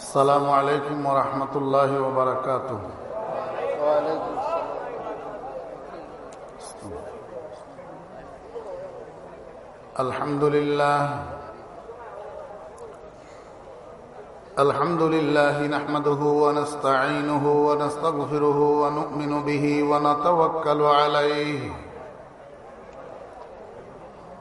السلام عليكم ورحمة الله وبركاته. وعليكم السلام الحمد لله. الحمد لله نحمده ونستعينه ونستغفره ونؤمن به ونتوكل عليه.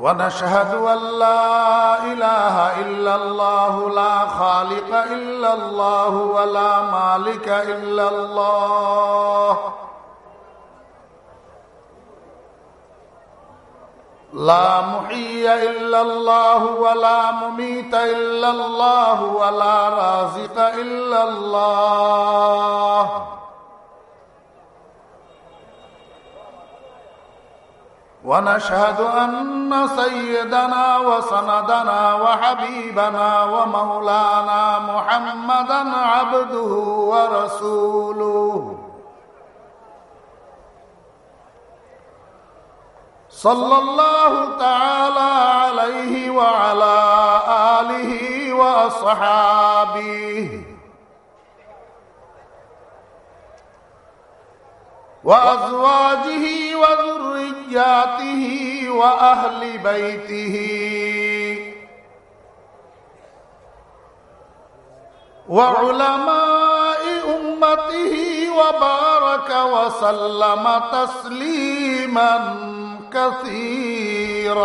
ونشهد أن لا إله إلا الله لا خالق إلا الله ولا مالك إلا الله. لا محيي إلا الله ولا مميت إلا الله ولا رازق إلا الله. ونشهد أن سيدنا وسندنا وحبيبنا ومولانا محمدا عبده ورسوله. صلى الله تعالى عليه وعلى آله وأصحابه. وأزواجه وذرياته وأهل بيته. وعلماء أمته وبارك وسلم تسليما كثيرا.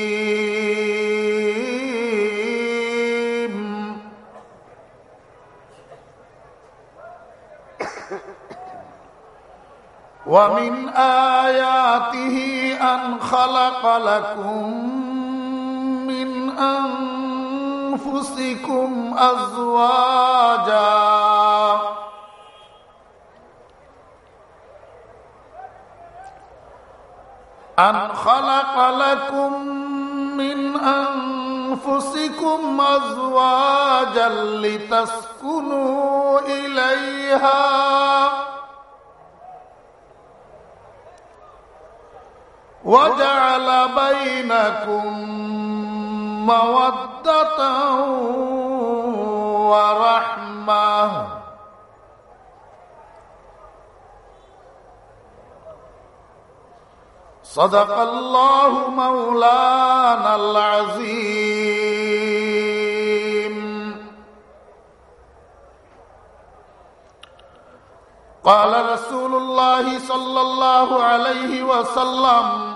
ومن آياته أن خلق لكم من أنفسكم أزواجا. أن خلق لكم من أنفسكم أزواجا لتسكنوا إليها. وجعل بينكم مودة ورحمة. صدق الله مولانا العظيم. قال رسول الله صلى الله عليه وسلم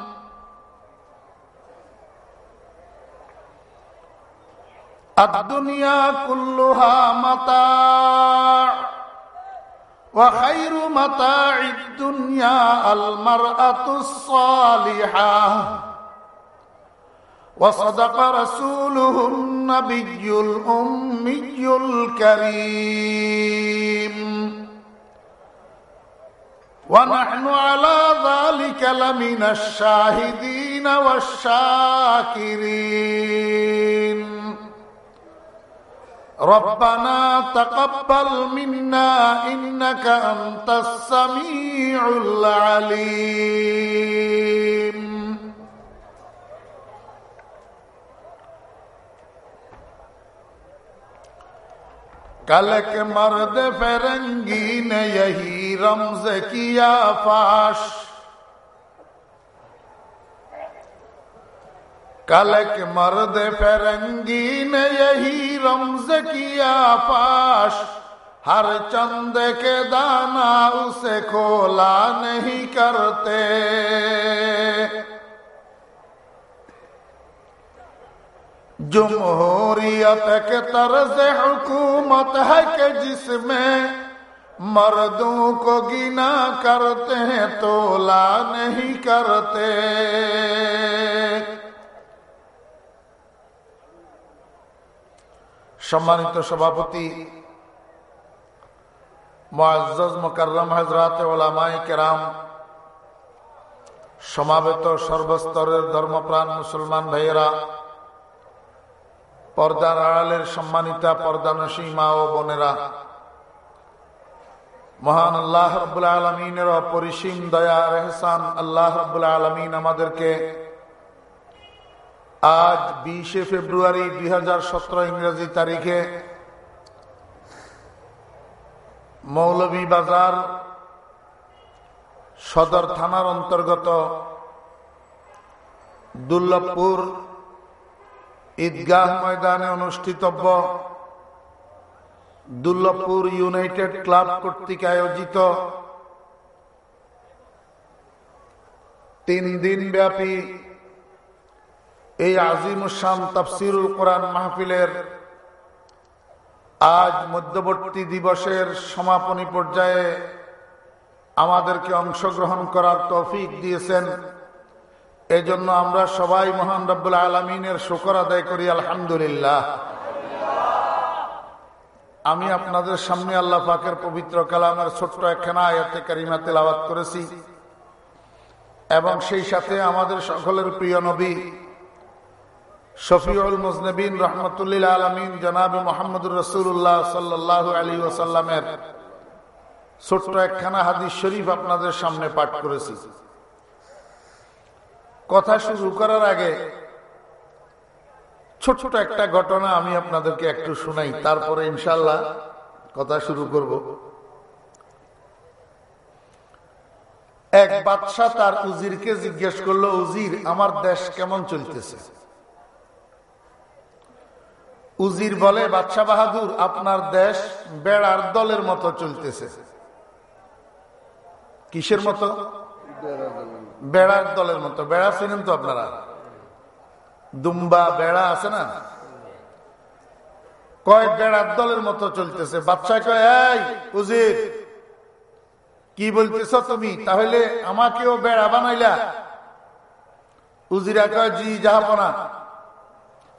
الدنيا كلها متاع وخير متاع الدنيا المرأة الصالحة. وصدق رسوله النبي الأمي الكريم. ونحن على ذلك لمن الشاهدين والشاكرين. ربنا تقبل منا إنك أنت السميع العليم. کل مرد فرنجين يهي رمزك رمز فاش کلک مرد فرنگی نے یہی رمز کیا پاش۔ ہر چند کے دانا اسے کھولا نہیں کرتے۔ جمہوریت کے طرز حکومت ہے کہ جس میں مردوں کو گنا کرتے ہیں، تولا نہیں کرتے۔ সম্মানিত সভাপতি সমাবেত সর্বস্তরের ধর্মপ্রাণ মুসলমান ভাইয়েরা, পর্দার আড়ালের সম্মানিতা পর্দানসী মা ও বোনেরা, মহান আল্লাহ রব্বুল আলমিনের অপরিসীম দয়া রেহসান আল্লাহ রব্বুল আলমিন আমাদেরকে আজ বিশে ফেব্রুয়ারি দুই হাজার সতেরো ইংরেজি তারিখে মৌলভী বাজার সদর থানার অন্তর্গত দুর্লভপুর ঈদগাহ ময়দানে অনুষ্ঠিতব্য দুর্লভপুর ইউনাইটেড ক্লাব কর্তৃক আয়োজিত তিন দিন ব্যাপী এই আজিম উসাম তফসিরুল কোরআন মাহফিলের আজ মধ্যবর্তী দিবসের সমাপনী পর্যায়ে আমাদেরকে অংশগ্রহণ করার তৌফিক দিয়েছেন। এজন্য আমরা সবাই মহান রব্বুল আলমিনের শুকর আদায় করি, আলহামদুলিল্লাহ। আমি আপনাদের সামনে আল্লাহ পাকের পবিত্র কালামের ছোট্ট একখানা আয়াতে কারিমা তেলাওয়াত করেছি। এবং সেই সাথে আমাদের সকলের প্রিয় নবী শফিউল মুজনবিন রহমতুল্লিল আলমিন জনাব মোহাম্মদুর রসুল্লাহ সাল্লাহ আলী ওসাল্লামের ছোট্ট একখানা হাদিস শরীফ আপনাদের সামনে পাঠ করেছি। কথা শুরু করার আগে ছোট ছোট একটা ঘটনা আমি আপনাদেরকে একটু শুনাই, তারপরে ইনশাল্লাহ কথা শুরু করব। এক বাদশাহ তার উজিরকে জিজ্ঞেস করল, উজির, আমার দেশ কেমন চলতেছে? উজির বলে বাদশাহ বাহাদুর, আপনার দেশ বেড়ার দলের মতো চলতেছে। কিসের মতো? বেড়ার দলের মতো। বেড়া চিনেন তো আপনারা? দুম্বা বেড়া আছে না? কয়, বেড়ার দলের মতো চলতেছে। বাচ্চা কয় উজির, কি বলতেছ তুমি? তাহলে আমাকেও বেড়া বানাইলা। উজিরা কয়, জি যাহাপনা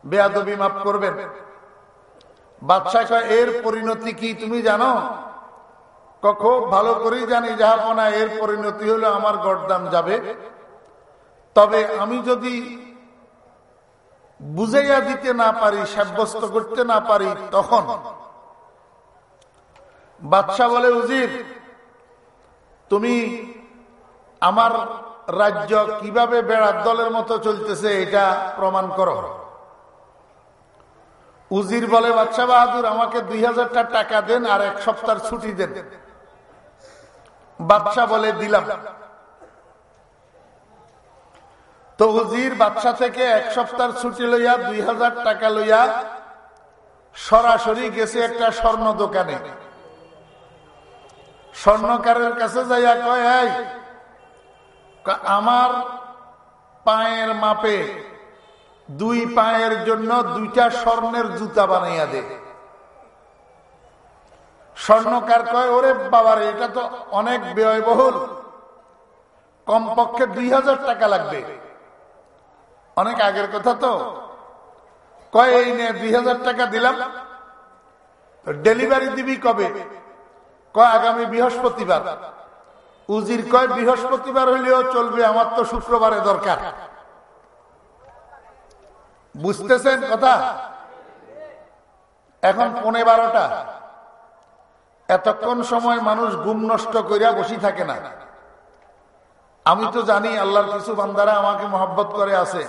বেয়াদবি মাফ করবেন। বাদশাহ কয়, এর পরিণতি কি তুমি জানো? খুব ভালো করেই জানি যাহাপনা এর পরিণতি হলো আমার গরদাম যাবে। তবে আমি যদি বুঝাইয়া দিতে না পারি, সাব্যস্ত করতে না পারি, তখন বাদশাহ বলে উজির তুমি আমার রাজ্য কীভাবে বেড়ার দলের মতো চলতেছে, এটা প্রমাণ করো। উজির বলে বাচ্চা বাহাদুর, আমাকে দুই হাজারটা টাকা দেন আর এক সপ্তাহ ছুটি দেন। বাচ্চা বলে, দিলাম। তো উজির বাচ্চা থেকে এক সপ্তাহ ছুটি লইয়া দুই হাজার টাকা লইয়া সরাসরি গেছে একটা স্বর্ণ দোকানে। স্বর্ণকারের কাছে যাইয়া কয় আমার পায়ের মাপে দুই পায়ের জন্য দুইটা স্বর্ণের জুতা বানাইয়া দে। স্বর্ণকার কয়? ওরে বাবার, এটা তো অনেক ব্যয়বহুল। কমপক্ষে দুই হাজার টাকা লাগবে। অনেক আগের কথা তো। কয়, এই নিয়ে দুই হাজার টাকা দিলাম। ডেলিভারি দিবি কবে? কয়, আগামী বৃহস্পতিবার। উজির কয়, বৃহস্পতিবার হইলেও চলবে, আমার তো শুক্রবারে দরকার। বুঝতেছেন কথা? এখন পনে বারোটা। এতক্ষণ সময় মানুষ গুম নষ্ট করিয়া বসি থাকে না। আমি তো জানি আল্লাহর কিছু বান্দারা আমাকে মহাব্বত করে আছে।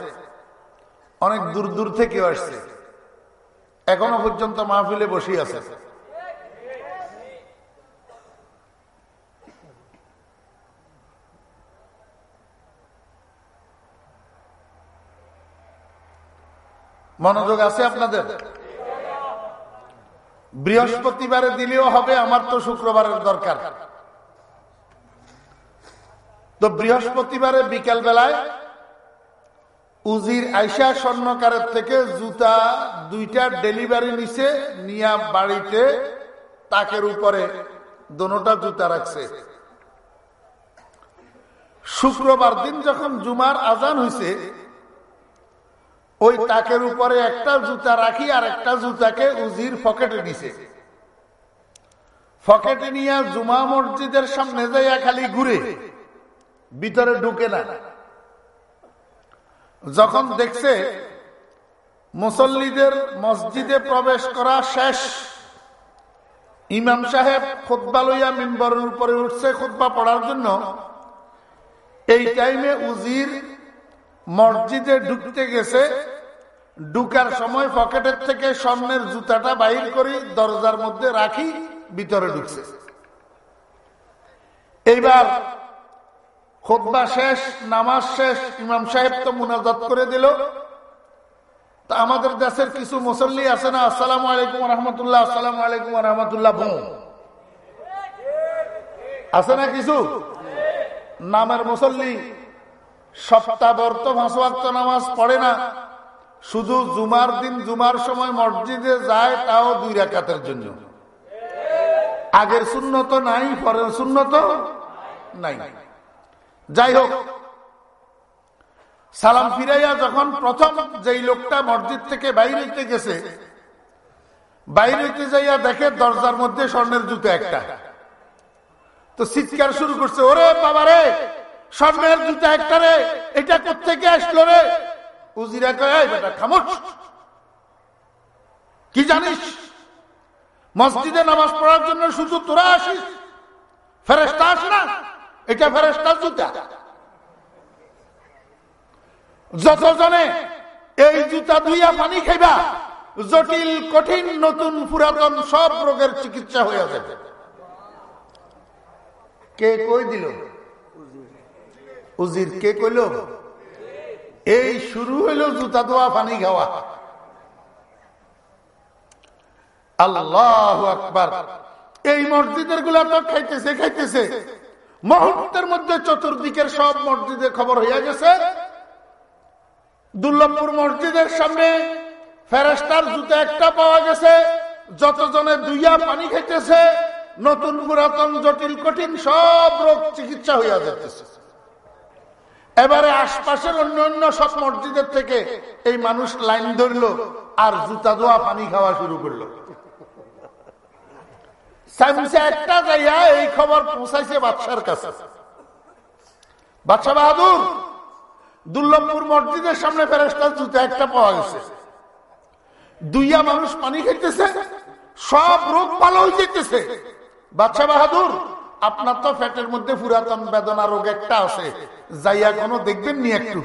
অনেক দূর দূর থেকে আসছে। এখনও পর্যন্ত মাহফিলে বসি আছে। মনোযোগ আছে আপনাদের? বৃহস্পতিবারে দিলেও হবে, আমার তো শুক্রবারের দরকার। তো বৃহস্পতিবারে বিকেল বেলায় উজির আইসা স্বর্ণকারের থেকে জুতা দুইটা ডেলিভারি নিছে, নিয়া বাড়িতে তাকের উপরে দোনোটা জুতা রাখছে। শুক্রবার দিন যখন জুমার আজান হয়েছে ওই তাকের উপরে একটা জুতা রাখি আর একটা জুতাকে উজির পকেটে নিছে পকেটে নিয়ে জুমা মসজিদের সামনে যাইয়া খালি ঘুরে, ভিতরে ঢুকে না। যখন দেখছে মুসল্লিদের মসজিদে প্রবেশ করা শেষ, ইমাম সাহেব খোদ্া লইয়া মেম্বরের উপরে উঠছে খোদ্া পড়ার জন্য। এই টাইমে উজির মসজিদে ঢুকতে গেছে, ঢুকার সময় পকেটের থেকে স্বর্ণের জুতাটা বাহির করি, দরজার মধ্যে রাখি, ভিতরে ঢুকছে। এইবার খোদবা শেষ, নামাজ শেষ, ইমাম সাহেব তো মুনাজাত করে দিল। তা আমাদের দেশের কিছু মুসল্লি আছে না, আসসালাম আলাইকুম রহমতুল্লাহ, আসসালাম আলাইকুম রহমতুল্লাহ আছে না কিছু? নামের মুসল্লি সপ্তাহর তো ভাঁসওয়াক্ত নামাজ পড়ে না। শুধু জুমার দিন, জুমার সময় মসজিদে যায়, তাও দুই রাকাতের জন্য। আগের শূন্য তো নাই, পরের শূন্য তো নাই। যাই হোক, সালাম ফিরাইয়া যখন প্রথম যেই লোকটা মসজিদ থেকে বাইরে হইতে গেছে, বাইরে হইতে যাইয়া দেখে দরজার মধ্যে স্বর্ণের জুতো একটা। তো চিৎকার শুরু করছে, ওরে বাবা রে স্বর্ণের জুতা একটা রে এটা কোথেকে আসলো রে? উজিরা কয় বেটা, খামোশ। কি জানিস? মসজিদে নামাজ পড়ার জন্য শুধু তোরা আসিস? ফেরেস্তা আস না? এটা ফেরেস্তার জুতা। যতজনে এই জুতা ধুইয়া পানি খাইবা, জটিল, কঠিন, নতুন, পুরাতন, সব রোগের চিকিৎসা হয়ে যাবে। কে কই দিল? উজির কে কইল? এই শুরু হইল জুতা ধোয়া, পানি খাওয়া। আল্লাহ আকবার। এই মসজিদেরগুলা তো খাইতেছে খাইতেছে। মুহূর্তের মধ্যে চতুর্দিকের সব মসজিদের খবর হইয়া গেছে। দুর্লভপুর মসজিদের সামনে ফেরেস্তার জুতা একটা পাওয়া গেছে। যতজনে দুইয়া পানি খাইতেছে, নতুন পুরাতন, জটিল, কঠিন সব রোগ চিকিৎসা হইয়া যাইতেছে। এবারে আশপাশের অন্য অন্য সব মসজিদের থেকে এই মানুষ লাইন ধরল আর জুতা দোয়া পানি খাওয়া শুরু করল। একটা যাইয়া এই খবর পৌঁছাইছে বাদশার কাছে। বাদশা বাহাদুর, দুর্লভপুর মসজিদের সামনে ফেরেস্তার জুতা একটা পাওয়া গেছে। দুইয়া মানুষ পানি খাইতেছে, সব রোগ ভালো হয়ে যেতেছে বাদশা বাহাদুর আপনার তো ফ্যাটের মধ্যে পুরাতন বেদনা রোগ একটা আছে। যাইয়া কোনো দেখবেন নি একটু?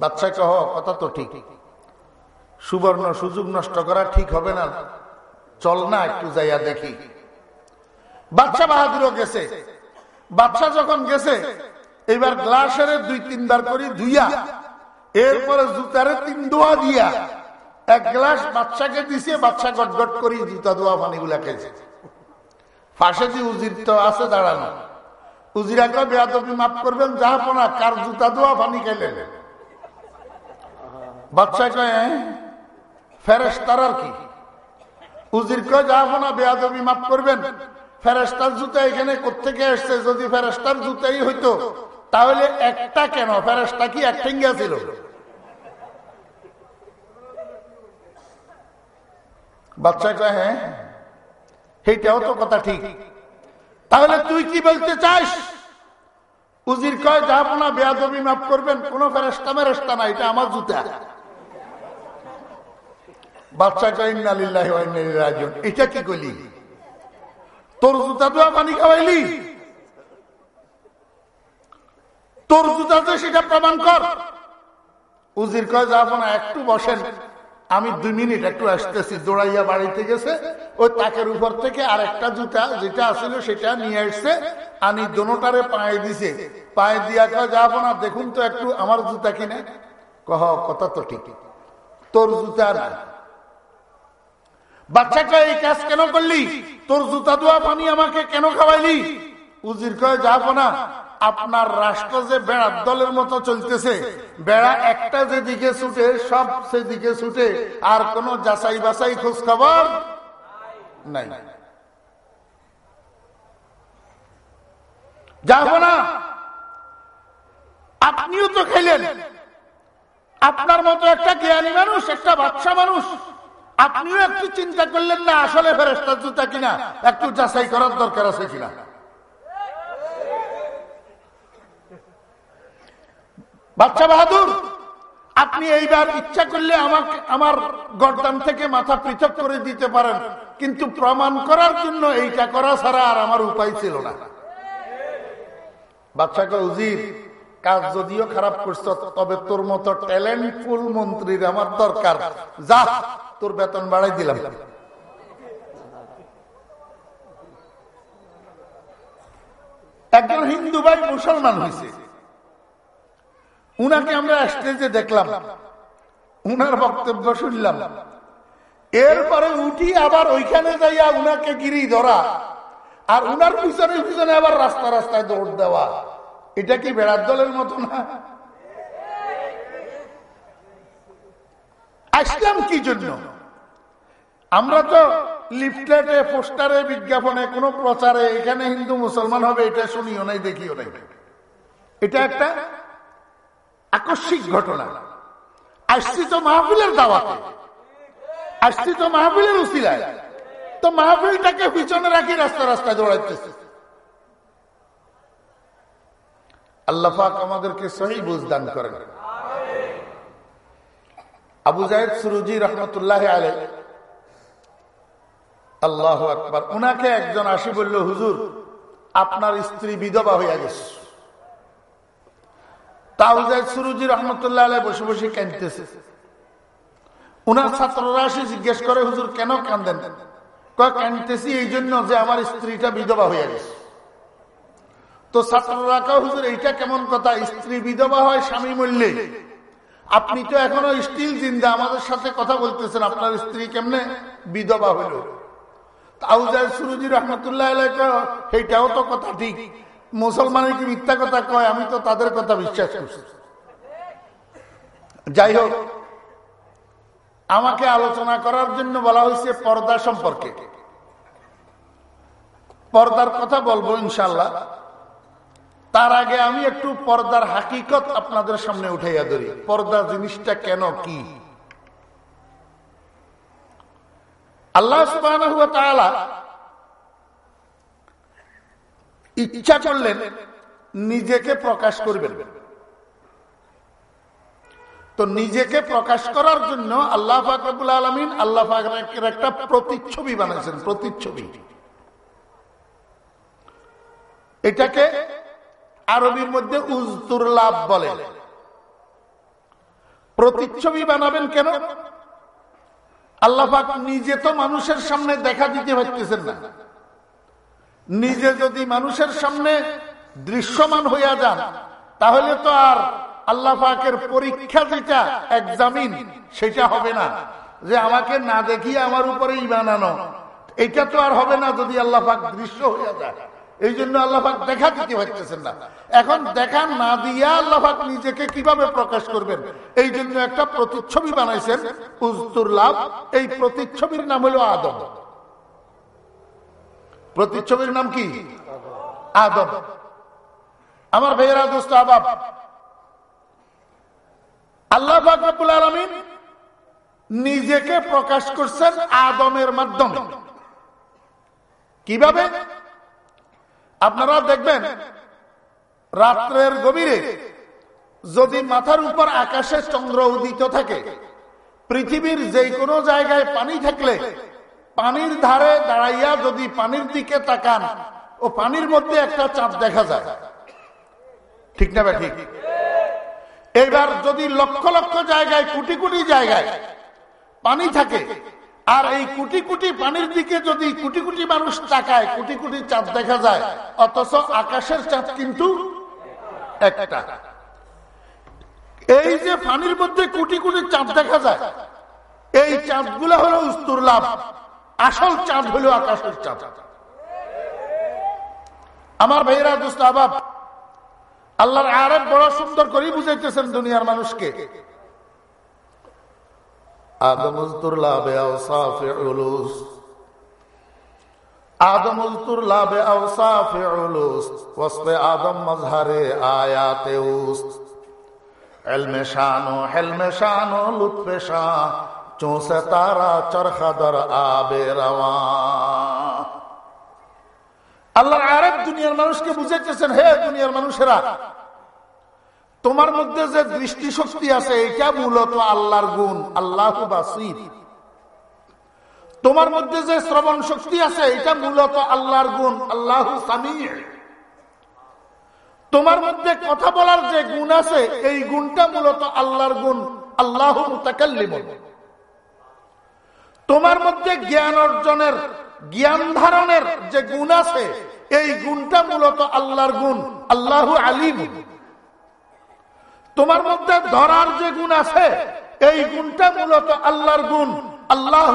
বাচ্চা কহ, কথা তো ঠিক। সুবর্ণ সুযোগ নষ্ট করা ঠিক হবে না। চল না একটু যাইয়া দেখি। বাচ্চা বাহাদুরও গেছে। বাচ্চা যখন গেছে, এবার গ্লাসের দুই তিনবার করে ধুইয়া, এরপরে জুতারে তিন দোয়া দিয়া, এক গ্লাস বাচ্চাকে দিছে, বাচ্চা গটগট করি জুতা দোয়া পানিগুলা খেয়েছে। ফাঁসে যে উজির তো আছে, দাঁড়ানো। উজিরাকে বেয়াদবি মাফ করবেন যাহাপনা কার জুতা দোয়া পানি খেলেন বাচ্চা কয় ফেরেস্তার আর কি? উজির কয় যাহাপনা বেয়াদবি মাফ করবেন। ফেরেস্তার জুতা এখানে কোথেকে এসছে? যদি ফেরেস্তার জুতাই হইতো, তাহলে একটা কেন? ফেরেস্তা কি এক ঠেঙ্গা ছিল? বাচ্চা কয় হ্যাঁ সেইটাও তো কথা ঠিক। তাহলে তুই কি বলতে চাস? উজির কয় যাহাপনা বেয়াদবি মাফ করবেন, কোন ফেরেস্তা মেরেস্তা না এটা আমার জুতা। বাচ্চা কয় এটা কি কইলি? তোর জুতা তো পানি খাওয়াইলি। তোর জুতাতে সেটা প্রমাণ কর। উজির কয় যাব না একটু বসেন। আমি দুই মিনিট একটু আসতেছি, দৌড়াইয়া বাড়িতে গেছে। ওই তাকের উপর থেকে আর একটা জুতা, যেটা আসছিল সেটা নিয়ে আসছে। আনি দোনোটারে পায়ে দিছে। পায়ে দিয়া কয় যাব না দেখুন তো একটু আমার জুতা কিনে। কহ, কথা তো ঠিক। তোর জুতা না বাচ্চাকে এই কাজ কেন করলি? তোর জুতা দোয়া পানি আমাকে কেন খাওয়াইলি? উজির কয় যাব না আপনার রাষ্ট্র যে বেড়ার দলের মতো চলতেছে, বেড়া একটা যেদিকে ছুটে, সব সেদিকে ছুটে, আর কোন যাচাই বাছাই খোঁজ খবর নাই। যাব না। আপনিও তো খেলেন। আপনার মতো একটা জ্ঞানী মানুষ, একটা বাচ্চা মানুষ, আপনিও একটু চিন্তা করলেন না আসলে ফেরেস্তার জুতা কিনা, একটু যাচাই করার দরকার আছে কিনা। বাচ্চা বাহাদুর, আপনি এইবার ইচ্ছা করলে আমাকে, আমার গরদান থেকে মাথা পৃথক করে দিতে পারেন, কিন্তু প্রমাণ করার জন্য এইটা করা ছাড়া আর আমার উপায় ছিল না। বাচ্চাকে উজির, কাজ যদিও খারাপ করছ, তবে তোর মতো ট্যালেন্টফুল মন্ত্রীর আমার দরকার। যা, তোর বেতন বাড়াই দিলাম। একজন হিন্দু ভাই মুসলমান হয়েছে। উনাকে আমরা স্টেজে দেখলাম। উনার বক্তব্য শুনলাম। এরপরে উঠি আবার ওইখানে যাইয়া উনাকে গিরি ধরা। আর উনার পিছনে পিছনে আবার রাস্তা রাস্তায় দৌড় দেওয়া। এটা কি বেড়ার দলের মতো না? আসলাম কি জন্য? আমরা তো লিফলেটে, পোস্টারে, বিজ্ঞাপনে, কোন প্রচারে, এখানে হিন্দু মুসলমান হবে, এটা শুনিও নাই, দেখিও নাই। এটা একটা আকস্মিক ঘটনা। আসছি তো মাহফিলের দাওয়াতে। আসছি তো মাহফিলের উসিলায়। তো মাহফিলটাকে পিছনে রাখি রাস্তা রাস্তায় দৌড়াইতেছে। আল্লাহাক আমাদেরকে সহি বুঝদান করেন। আবু জাহেদ সুরুজি রহমতুল্লাহ আলে আল্লাহ আকবর। উনাকে একজন আসি বলল, হুজুর, আপনার স্ত্রী বিধবা হইয়া গেছে। বসে বসে ছাত্ররা জিজ্ঞেস করে কেন এই জন্য যে আমার স্ত্রীটা বিধবা হয়ে গেছে। তো ছাত্ররা কেউ হুজুর, এইটা কেমন কথা? স্ত্রী বিধবা হয়, স্বামী মূল্যে আপনি তো এখনও স্টিল জিন্দা, আমাদের সাথে কথা বলতেছেন, আপনার স্ত্রী কেমনে বিধবা হইল তাউজাদ সুরুজি রহমতুল্লাহ আলাই সেইটাও তো কথা ঠিক। মুসলমানের কি মিথ্যা কথা কয়? আমি তো তাদের কথা বিশ্বাস করছি। যাই হোক, আমাকে আলোচনা করার জন্য বলা হয়েছে পর্দা সম্পর্কে। পর্দার কথা বলব ইনশাল্লাহ তার আগে আমি একটু পর্দার হাকিকত আপনাদের সামনে উঠাইয়া ধরি। পর্দা জিনিসটা কেন কি? আল্লাহ সুবাহ ইচ্ছা করলেন নিজেকে প্রকাশ করবেন। তো নিজেকে প্রকাশ করার জন্য আল্লাহ ফাকরুল আলমিন আল্লাহ ফাকরের একটা প্রতিচ্ছবি বানাইছেন প্রতিচ্ছবি। এটাকে আরবির মধ্যে উজতুর লাভ বলে। প্রতিচ্ছবি বানাবেন কেন? আল্লাহ নিজে তো মানুষের সামনে দেখা দিতে পারতেছেন না। নিজে যদি মানুষের সামনে দৃশ্যমান হইয়া যান, তাহলে তো আর আল্লাহ পাকের পরীক্ষা যেটা এক্সামিন সেটা হবে না। যে আমাকে না দেখিয়ে আমার উপরে ইমান এটা তো আর হবে না যদি আল্লাহ পাক দৃশ্য হইয়া যায়। এই জন্য আল্লাহ পাক দেখা দিতে পারতেছেন না। এখন দেখা না দিয়া আল্লাহ পাক নিজেকে কীভাবে প্রকাশ করবেন? এই জন্য একটা প্রতিচ্ছবি বানাইছেন, উজতুর লাভ। এই প্রতিচ্ছবির নাম হলো আদম। প্রতিচ্ছবির নাম কি? আদম আমার ভাইয়েরা, দোস্ত আবাব আল্লাহ আলমিন নিজেকে প্রকাশ করছেন আদমের মাধ্যমে। কীভাবে? আপনারা দেখবেন, রাত্রের গভীরে যদি মাথার উপর আকাশে চন্দ্র উদিত থাকে, পৃথিবীর যে কোনো জায়গায় পানি থাকলে পানির ধারে দাঁড়াইয়া যদি পানির দিকে তাকান, ও পানির মধ্যে একটা চাঁদ দেখা যায়। ঠিক না ঠিক এবার যদি লক্ষ লক্ষ জায়গায়, কোটি কোটি জায়গায় পানি থাকে, আর এই কোটি কোটি পানির দিকে যদি কোটি কোটি মানুষ তাকায়, কোটি কোটি চাঁদ দেখা যায়, অথচ আকাশের চাঁদ কিন্তু একটা। এই যে পানির মধ্যে কোটি কোটি চাঁদ দেখা যায়, এই চাঁদগুলা হলো উস্তুর লাভ। আসল চাঁদ হলো আকাশের চাঁদ। আমার ভাইয়েরা, দোস্ত, আবাব, আল্লাহর আরেক বড় সুন্দর করেই বুঝাইতেছেন দুনিয়ার মানুষকে। আদম উজতুর লাভে আওসাফে উলুস আদম আয়াতে এলমে শানো, লুৎফে শাহ। চৌসে তারা চরখাদর আবে রওয়া। আল্লাহ আরেক দুনিয়ার মানুষকে বুঝাইতেছেন, হে দুনিয়ার মানুষেরা, তোমার মধ্যে যে দৃষ্টি শক্তি আছে, এটা মূলত আল্লাহর গুণ, আল্লাহ তোমার মধ্যে যে শ্রবণ শক্তি আছে, এটা মূলত আল্লাহর গুণ, আল্লাহ তোমার মধ্যে কথা বলার যে গুণ আছে, এই গুণটা মূলত আল্লাহর গুণ, আল্লাহ মুতাকাল্লিম তোমার মধ্যে জ্ঞান অর্জনের, জ্ঞান ধারণের যে গুণ আছে, এই গুণটা মূলত আল্লাহর গুণ, আল্লাহ আলিম। তোমার মধ্যে ধরার যে গুণ আছে, এই গুণটা মূলত আল্লাহর গুণ, আল্লাহ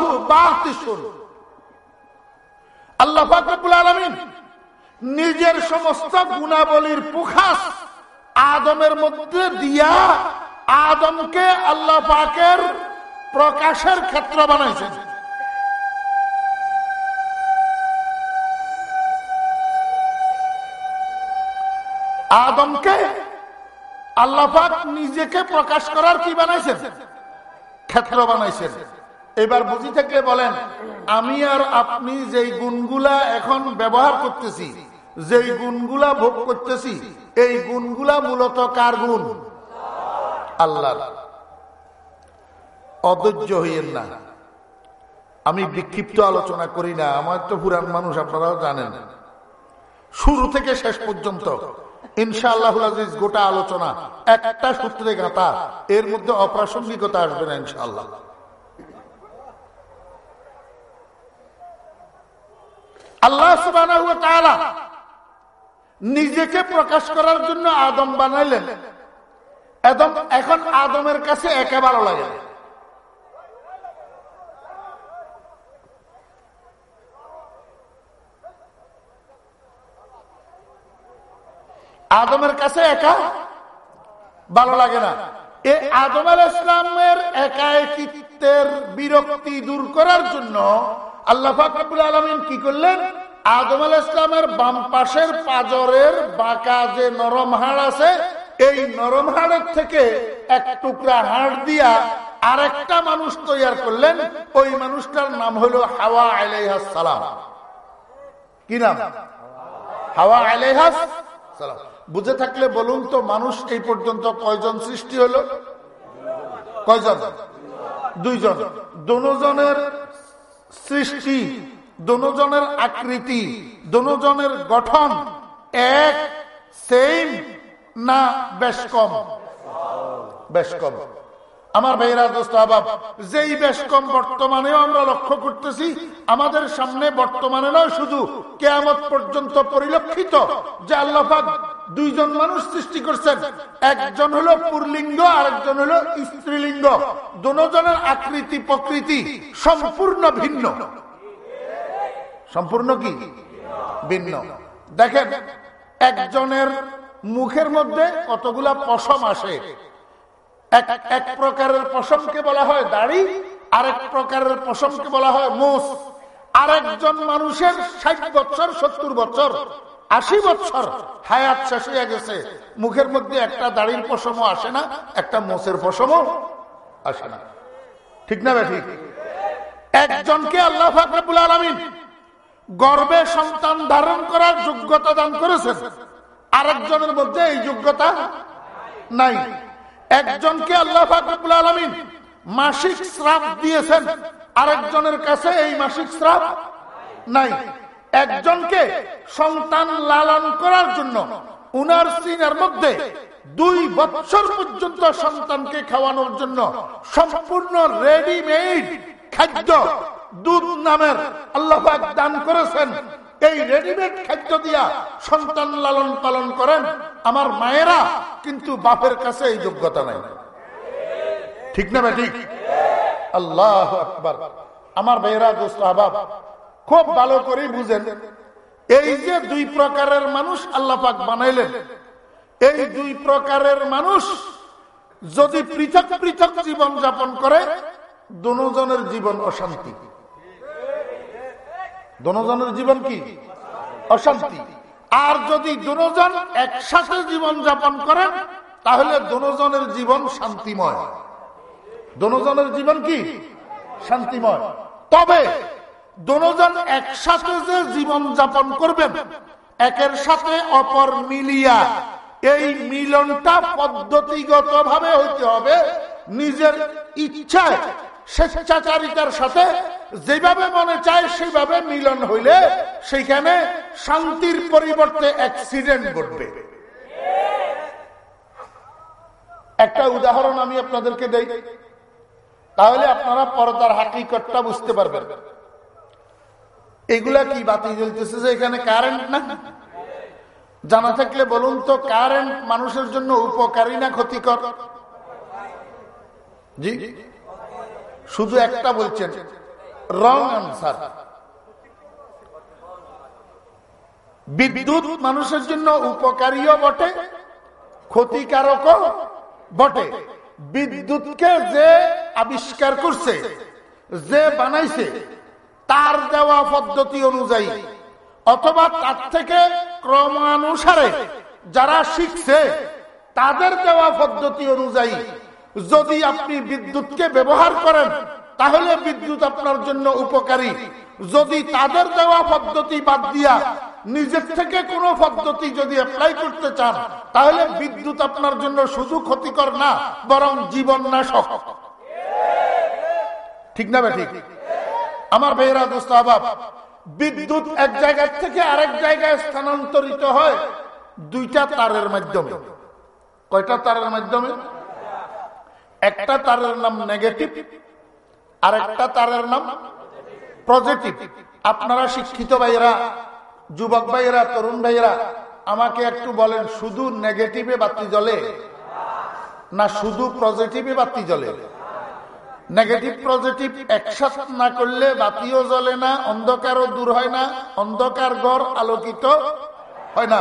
আল্লাহ আলমিন নিজের সমস্ত গুণাবলীর পুখাস আদমের মধ্যে দিয়া আদমকে আল্লাহ পাকের প্রকাশের ক্ষেত্র বানাইছেন। আদমকে আল্লাপাক নিজেকে প্রকাশ করার কি বানাইছেন? ক্ষেত্র বানাইছেন। এবার বুঝি থাকলে বলেন, আমি আর আপনি যেই গুণগুলা এখন ব্যবহার করতেছি, যেই গুণগুলা ভোগ করতেছি, এই গুণগুলা মূলত কার গুণ? আল্লাহ অধৈর্য হইয়েন না। আমি বিক্ষিপ্ত আলোচনা করি না, আমার তো পুরান মানুষ, আপনারাও জানেন। শুরু থেকে শেষ পর্যন্ত গোটা আলোচনা, একটা সূত্রে এর মধ্যে অপ্রাসঙ্গিকতা নিজেকে প্রকাশ করার জন্য আদম বানাইলেন। এখন আদমের কাছে একে ভালো লাগে না। আদমের কাছে একা? ভালো লাগে না। এ আদম আল ইসলামের একাকিত্বের বিরক্তি দূর করার জন্য আল্লাহ ফাকরুল আলমিন কি করলেন? আদম আল ইসলামের বাম পাশের পাজরের বাঁকা যে নরম হাড় আছে, এই নরম হাড়ের থেকে এক টুকরা হাড় দিয়া আর একটা মানুষ তৈয়ার করলেন। ওই মানুষটার নাম হলো হাওয়া আলাইহাস সালাম। কি নাম? হাওয়া আলাইহাস সালাম। বুঝে থাকলে বলুন তো, মানুষ এই পর্যন্ত কয়জন সৃষ্টি হলো? কয়জন? দুইজন। দুজনের সৃষ্টি, দুজনের আকৃতি, দুজনের গঠন এক সেম না বেশ কম? বেশ কম। আমার ভাইরা দোস্ত, আবাব, যেই বেশ কম বর্তমানেও আমরা লক্ষ্য করতেছি, আমাদের সামনে বর্তমানে নয়, শুধু কেয়ামত পর্যন্ত পরিলক্ষিত যে আল্লাহাক দুইজন মানুষ সৃষ্টি করছেন। একজন হলো পুরলিঙ্গ, আরেকজন হলো স্ত্রীলিঙ্গ। দুজনের আকৃতি প্রকৃতি সম্পূর্ণ ভিন্ন। সম্পূর্ণ কি? ভিন্ন। দেখেন, একজনের মুখের মধ্যে কতগুলা পশম আসে? এক এক প্রকারের পশমকে বলা হয় দাড়ি, আরেক প্রকারের পশমকে বলা হয় মোষ আরেকজন মানুষের ষাট বছর, সত্তর বছর, আশি বছর হায়াত শেষ হয়ে গেছে। মুখের মধ্যে একটা দাড়ির পশমও আসে না, একটা মোষের পশমও আসে না। ঠিক না ঠিক একজনকে আল্লাহ ফাকরাবুল আলমিন গর্বে সন্তান ধারণ করার যোগ্যতা দান করেছেন। আরেকজনের মধ্যে এই যোগ্যতা নাই। একজনকে আল্লাহ ফাকরুল আলমিন মাসিক শ্রাপ দিয়েছেন। আরেকজনের কাছে এই মাসিক শ্রাপ নাই। একজনকে সন্তান লালন করার জন্য উনার সিনের মধ্যে দুই বছর পর্যন্ত সন্তানকে খাওয়ানোর জন্য সম্পূর্ণ রেডিমেড খাদ্য দুধ নামের আল্লাহ দান করেছেন। এই রেডিমেড খাদ্য দিয়া সন্তান লালন পালন করেন। আমার মায়েরা কিন্তু বাপের কাছে এই যোগ্যতা নাই। ঠিক না ভাই, ঠিক? আল্লাহ আকবার। আমার ভাইয়েরা দোস্ত, আবাব, খুব ভালো করে বুঝেন। এই যে দুই প্রকারের মানুষ আল্লাহ পাক বানাইলেন, এই দুই প্রকারের মানুষ যদি পৃথক পৃথক জীবন যাপন করে, দুজনের জীবন অশান্তি। দুজনের জীবন কি? অশান্তি। আর যদি দুজন একসাথে জীবন যাপন করেন, তাহলে দুজনের জীবন শান্তিময়। দুজনের জীবন কি? শান্তিময়। তবে দুজন একসাথে যে জীবন যাপন করবেন, একের সাথে অপর মিলিয়া। এই মিলনটা পদ্ধতিগত ভাবে হইতে হবে নিজের ইচ্ছায়। স্বেচ্ছাচারিতার সাথে যেভাবে মনে চায়, সেভাবে মিলন হইলে সেখানে শান্তির পরিবর্তে অ্যাক্সিডেন্ট ঘটবে। একটা উদাহরণ আমি আপনাদেরকে দেই। তাহলে আপনারা পর্দার হাকিকতটা বুঝতে পারবেন। এগুলা কি বাতি জ্বলতেছে যে এখানে কারেন্ট না? জানা থাকলে বলুন তো কারেন্ট মানুষের জন্য উপকারী না ক্ষতিকর? জি? শুধু একটা বলছেন রং আনসার বিদ্যুৎ মানুষের জন্য উপকারীও বটে, ক্ষতিকারকও বটে। বিদ্যুৎকে যে আবিষ্কার করছে, যে বানাইছে, তার দেওয়া পদ্ধতি অনুযায়ী, অথবা তার থেকে ক্রমানুসারে যারা শিখছে, তাদের দেওয়া পদ্ধতি অনুযায়ী যদি আপনি বিদ্যুৎকে ব্যবহার করেন, তাহলে বিদ্যুৎ আপনার জন্য উপকারী। যদি তাদের দেওয়া পদ্ধতি বাদ দিয়া নিজের থেকে কোনো পদ্ধতি যদি অ্যাপ্লাই করতে চান, তাহলে বিদ্যুৎ আপনার জন্য শুধু ক্ষতিকর না, বরং জীবন নাশক ঠিক না ঠিক। আমার ভাইয়েরা, দোস্ত, আবাব, বিদ্যুৎ এক জায়গা থেকে আরেক জায়গায় স্থানান্তরিত হয় দুইটা তারের মাধ্যমে। কয়টা তারের মাধ্যমে? একটা তারের নাম নেগেটিভ আর একটা তারের নাম পজিটিভ আপনারা শিক্ষিত ভাইয়েরা, যুবক ভাইয়েরা, তরুণ ভাইয়েরা, আমাকে একটু বলেন, শুধু নেগেটিভে বাতি জ্বলে? না, শুধু পজিটিভে বাতি জ্বলে? নেগেটিভ পজিটিভ একসাথ না করলে বাতিও জ্বলে না, অন্ধকারও দূর হয় না, অন্ধকার গড় আলোকিত হয় না।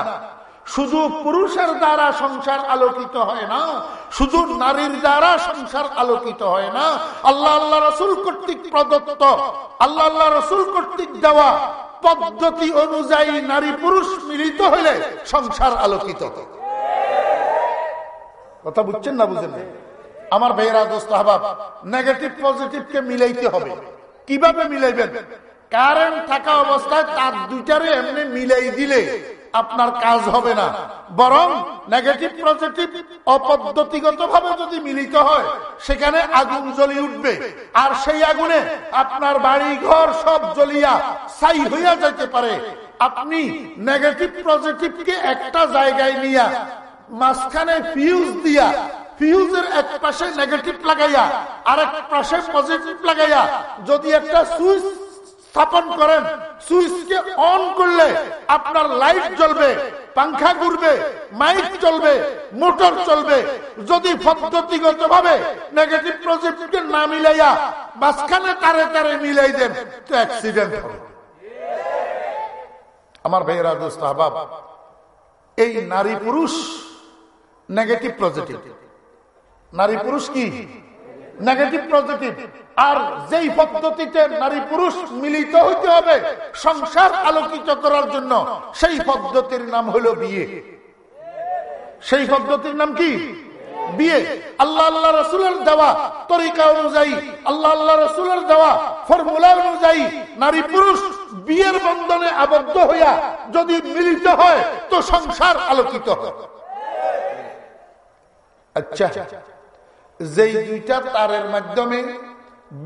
শুধু পুরুষের দ্বারা সংসার আলোকিত হয় না, শুধু নারীর দ্বারা সংসার আলোকিত হয় না। আল্লাহ আল্লাহ রসুল কর্তৃক প্রদত্ত, আল্লাহ আল্লাহ রসুল কর্তৃক দেওয়া পদ্ধতি অনুযায়ী নারী পুরুষ মিলিত হলে সংসার আলোকিত। কথা বুঝছেন না বুঝেন আমার ভাইয়েরা, দোস্ত আহবাব নেগেটিভ পজিটিভকে মিলাইতে হবে। কীভাবে মিলাইবেন? কারেন্ট থাকা অবস্থায় তার দুইটারে এমনি মিলাই দিলে আপনার কাজ হবে না। বরং নেগেটিভ পজিটিভ অপদ্ধতিগত ভাবে যদি মিলিত হয়, সেখানে আগুন জ্বলি উঠবে। আর সেই আগুনে আপনার বাড়ি ঘর সব জ্বলিয়া সাই হইয়া যাইতে পারে। আপনি নেগেটিভ পজিটিভকে একটা জায়গায় নিয়া মাঝখানে ফিউজ দিয়া ফিউজের এক পাশে নেগেটিভ লাগাইয়া আর এক পাশে পজিটিভ লাগাইয়া, যদি একটা সুইচ স্থাপন করেন, সুইচকে অন করলে আপনার লাইট জ্বলবে, পাংখা ঘুরবে, মাইক চলবে মোটর চলবে। যদি পদ্ধতিগত ভাবে নেগেটিভ পজিটিভকে না মিলাইয়া মাঝখানে তারে তারে মিলাই দেন, তো অ্যাক্সিডেন্ট হবে। আমার ভাইয়েরা, দোস্ত আহবাব এই নারী পুরুষ নেগেটিভ পজিটিভ নারী পুরুষ কি? নেগেটিভ পজিটিভ আর যেই পদ্ধতিতে নারী পুরুষ মিলিত হইতে হবে, সংসার আলোকিত করার জন্য, সেই পদ্ধতির নাম হলো বিয়ে। সেই পদ্ধতির নাম কি? বিয়ে। আল্লাহ আল্লাহ রসুলের দেওয়া তরিকা অনুযায়ী, আল্লাহ আল্লাহ রসুলের দেওয়া ফর্মুলা অনুযায়ী, নারী পুরুষ বিয়ের বন্ধনে আবদ্ধ হইয়া যদি মিলিত হয়, তো সংসার আলোকিত হয় আচ্ছা। যেই দুইটা তারের মাধ্যমে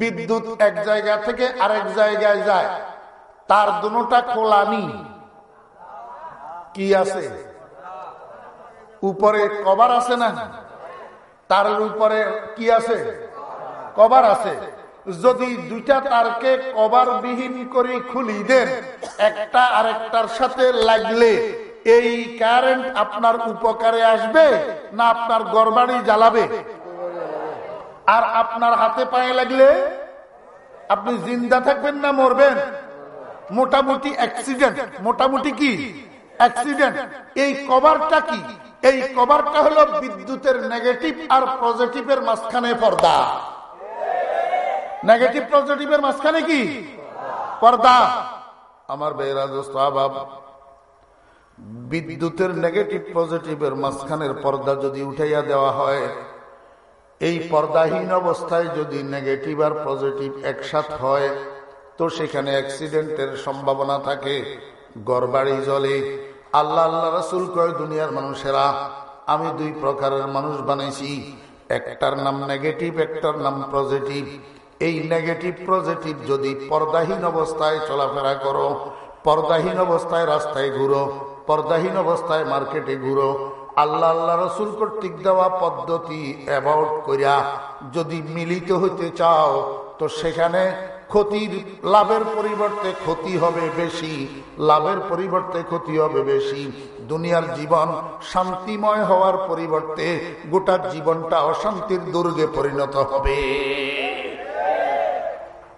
বিদ্যুৎ এক জায়গা থেকে আরেক জায়গায় যায়, তার দুটা খোলানি কি আছে? উপরে কভার আছে না? তার উপরে কি আছে? কভার আছে। যদি দুইটা তারকে কভার বিহীন করে খুলি দেন, একটা আরেকটার সাথে লাগলে এই কারেন্ট আপনার উপকারে আসবে না আপনার গড়বাড়ি জ্বালাবে? আর আপনার হাতে পায়ে লাগলে আপনি জিন্দা থাকবেন না মরবেন? মোটামুটি অ্যাক্সিডেন্ট মোটামুটি কি? অ্যাক্সিডেন্ট এই কভারটা কি? এই কভারটা হলো বিদ্যুতের নেগেটিভ আর পজিটিভের মাঝখানে পর্দা। নেগেটিভ পজিটিভের মাঝখানে কি? পর্দা। আমার বেহরা দোস্ত আবাব, বিদ্যুতের নেগেটিভ পজিটিভের মাঝখানের পর্দা যদি উঠাইয়া দেওয়া হয় এই পর্দাহীন অবস্থায় যদি নেগেটিভ আর পজিটিভ একসাথ হয়, তো সেখানে অ্যাক্সিডেন্টের সম্ভাবনা থাকে। গড়বাড়ি জলে আল্লাহ আল্লাহ রসুল কয়, দুনিয়ার মানুষেরা, আমি দুই প্রকারের মানুষ বানাইছি। একটার নাম নেগেটিভ, একটার নাম পজিটিভ। এই নেগেটিভ, পজিটিভ যদি পর্দাহীন অবস্থায় চলাফেরা করো, পর্দাহীন অবস্থায় রাস্তায় ঘুরো, পর্দাহীন অবস্থায় মার্কেটে ঘুরো আল্লাহ আল্লাহ রসুল কর্তৃক দেওয়া পদ্ধতি অ্যাবাউট করিয়া যদি মিলিত হইতে চাও, তো সেখানে ক্ষতির, লাভের পরিবর্তে ক্ষতি হবে বেশি, লাভের পরিবর্তে ক্ষতি হবে বেশি। দুনিয়ার জীবন শান্তিময় হওয়ার পরিবর্তে গোটা জীবনটা অশান্তির দুর্গে পরিণত হবে।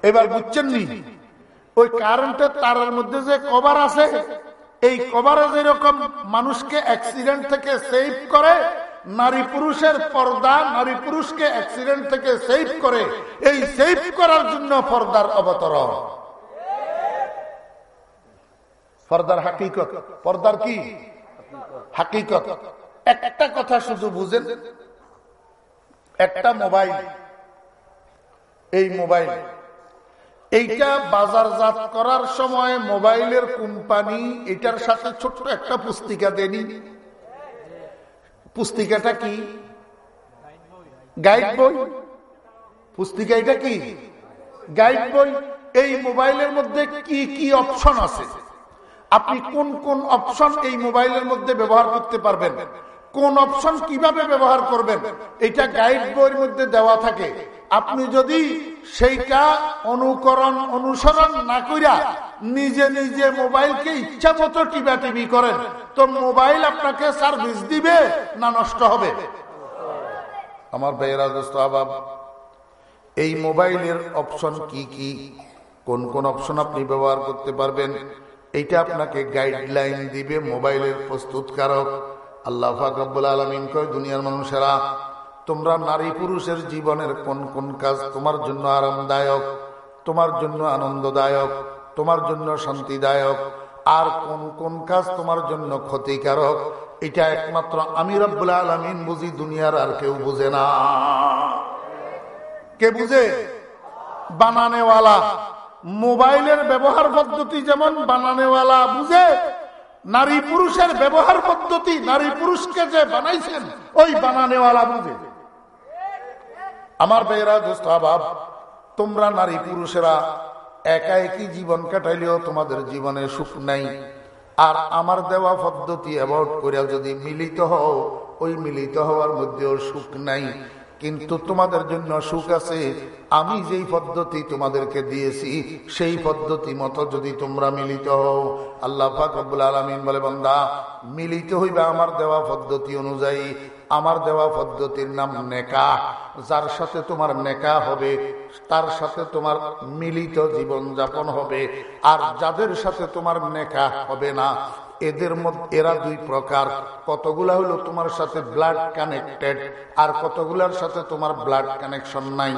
এবার বুঝছেন নি? ওই কারেন্টের তারের মধ্যে যে কভার আছে এই কভারে যেরকম মানুষকে অ্যাক্সিডেন্ট থেকে সেভ করে, নারী পুরুষের পর্দা নারী পুরুষকে অ্যাক্সিডেন্ট থেকে সেভ করে, এই সেভ করার জন্য পর্দার অবতরণ। পর্দার হাকিকত। পর্দার কি? হাকিকত। একটা কথা শুধু বুঝেন, একটা মোবাইল, এই মোবাইল এইটা বাজারজাত করার সময় মোবাইলের কোম্পানি এটার সাথে ছোট্ট একটা পুস্তিকা দেনি পুস্তিকাটা কি? গাইড বই। পুস্তিকা এটা কি? গাইড বই। এই মোবাইলের মধ্যে কি কি অপশন আছে? আপনি কোন কোন অপশন এই মোবাইলের মধ্যে ব্যবহার করতে পারবেন? কোন অপশন কীভাবে ব্যবহার করবেন? এটা গাইড বইয়ের মধ্যে দেওয়া থাকে। আপনি যদি সেইটা অনুকরণ, অনুসরণ না করিয়া নিজে নিজে মোবাইলকে ইচ্ছা মতো টিবা টিভি করেন, তো মোবাইল আপনাকে সার্ভিস দিবে না নষ্ট হবে? আমার ভাইয়েরা, দোস্ত, আবাব, এই মোবাইলের অপশন কি কি? কোন কোন অপশন আপনি ব্যবহার করতে পারবেন? এইটা আপনাকে গাইডলাইন দিবে মোবাইলের প্রস্তুতকারক। আল্লাহ ফাকবুল আলমিন কয়, দুনিয়ার মানুষেরা তোমরা নারী পুরুষের জীবনের কোন কোন কাজ তোমার জন্য আরামদায়ক, তোমার জন্য আনন্দদায়ক, তোমার জন্য শান্তিদায়ক, আর কোন কোন কাজ তোমার জন্য ক্ষতিকারক, এটা একমাত্র আমি রব্বুল আলমিন বুঝি, দুনিয়ার আর কেউ বুঝে না। কে বুঝে? বানানেওয়ালা। মোবাইলের ব্যবহার পদ্ধতি যেমন বানানেওয়ালা বুঝে, নারী পুরুষের ব্যবহার পদ্ধতি নারী পুরুষকে যে বানাইছেন, ওই বানানেওয়ালা বুঝে। আমার বেয়েরা দোস্ত আবাব, তোমরা নারী পুরুষেরা একা একই জীবন কাটাইলেও তোমাদের জীবনে সুখ নাই। আর আমার দেওয়া পদ্ধতি অ্যাভয়েড করে যদি মিলিত হও, ওই মিলিত হওয়ার মধ্যেও সুখ নাই। কিন্তু তোমাদের জন্য সুখ আছে, আমি যেই পদ্ধতি তোমাদেরকে দিয়েছি, সেই পদ্ধতি মতো যদি তোমরা মিলিত হও, আল্লাহ ফাকবুল আলমিন বলে, বন্দা, মিলিত হইবে আমার দেওয়া পদ্ধতি অনুযায়ী আমার দেওয়া পদ্ধতির নাম নেকা যার সাথে তোমার নেকা হবে, তার সাথে তোমার মিলিত জীবন যাপন হবে। আর যাদের সাথে তোমার নেকা হবে না এদের মধ্যে এরা দুই প্রকার। কতগুলা হলো তোমার সাথে ব্লাড কানেক্টেড আর কতগুলার সাথে তোমার ব্লাড কানেকশন নাই?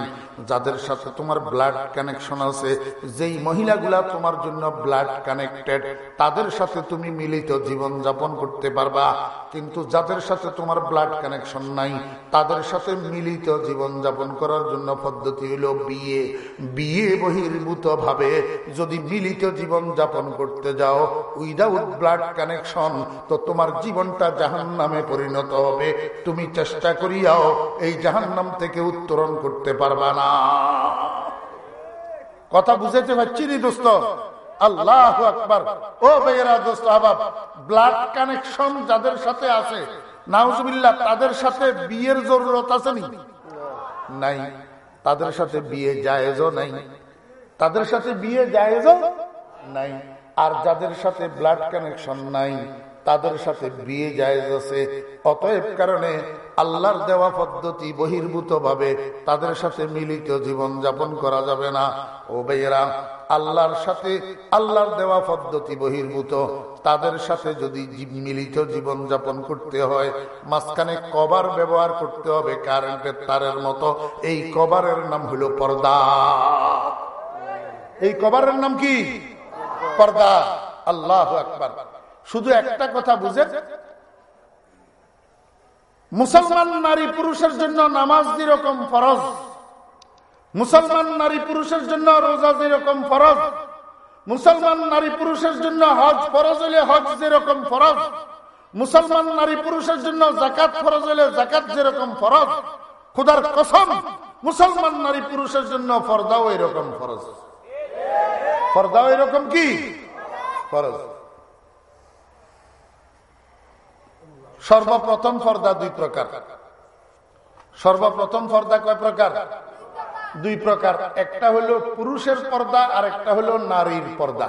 যাদের সাথে তোমার ব্লাড কানেকশন আছে, যেই মহিলাগুলা তোমার জন্য ব্লাড কানেক্টেড তাদের সাথে তুমি মিলিত জীবন যাপন করতে পারবা। কিন্তু যাদের সাথে তোমার ব্লাড কানেকশন নাই, তাদের সাথে মিলিত জীবন যাপন করার জন্য পদ্ধতি হলো বিয়ে। বিয়ে বহির্ভূত ভাবে যদি মিলিত জীবন যাপন করতে যাও উইদাউট ব্লাড কানেকশন তো তোমার জীবনটা জাহান নামে পরিণত হবে। তুমি চেষ্টা করিয়াও এই জাহান নাম থেকে উত্তরণ করতে পারবা না। কথা বুঝাইতে পারছি নি দোস্ত? আল্লাহ আকবার। ও বেয়েরা দোস্ত আবাব ব্লাড কানেকশন যাদের সাথে আছে, নাউজুবিল্লাহ, তাদের সাথে বিয়ের জরুরত আছে নি? নাই। তাদের সাথে বিয়ে জায়েজও নাই। তাদের সাথে বিয়ে জায়েজও নাই। আর যাদের সাথে ব্লাড কানেকশন নাই, তাদের সাথে বিয়ে জায়েজ আছে। অতএব কারণে আল্লাহর দেওয়া পদ্ধতি বহির্ভূত ভাবে তাদের সাথে মিলিত জীবন যাপন করা যাবে না। ও বেয়েরা আল্লাহর সাথে, আল্লাহর দেওয়া পদ্ধতি বহির্ভূত। তাদের সাথে যদি মিলিত জীবন যাপন করতে হয়, মাঝখানে কভার ব্যবহার করতে হবে কারেন্টের তারের মতো। এই কভারের নাম হলো পর্দা। এই কভারের নাম কি? পর্দা। আল্লাহ আকবার। শুধু একটা কথা বুঝে মুসলমান নারী পুরুষের জন্য নামাজ যেরকম ফরজ, মুসলমান নারী পুরুষের জন্য রোজা যেরকম ফরজ, মুসলমান নারী পুরুষের জন্য হজ ফরজ হলে হজ যেরকম ফরজ, মুসলমান নারী পুরুষের জন্য জাকাত ফরজ হলে জাকাত যেরকম ফরজ, খুদার কসম, মুসলমান নারী পুরুষের জন্য ফরদাও এরকম ফরজ। ফরদাও এরকম কি? সর্বপ্রথম ফর্দা দুই প্রকার। সর্বপ্রথম ফর্দা কয় প্রকার? দুই প্রকার। একটা হলো পুরুষের পর্দা, আর একটা হলো নারীর পর্দা।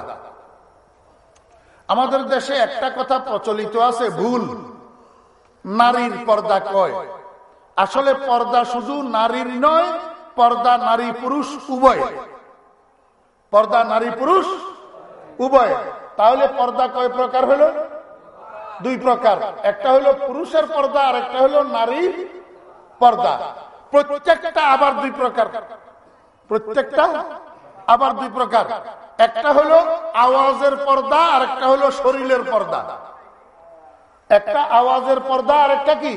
আমাদের দেশে একটা কথা প্রচলিত আছে, ভুল। নারীর পর্দা কয়। আসলে পর্দা শুধু নারীর নয়, পর্দা নারী পুরুষ উভয়। পর্দা নারী পুরুষ, উভয়। তাহলে পর্দা কয় প্রকার হলো? দুই প্রকার। একটা হলো পুরুষের পর্দা আর একটা হলো নারীর পর্দা। প্রত্যেকটা আবার দুই প্রকার। প্রত্যেকটা আবার দুই প্রকার। একটা হলো আওয়াজের পর্দা আর একটা হলো শরীরের পর্দা। একটা আওয়াজের পর্দা আর একটা কি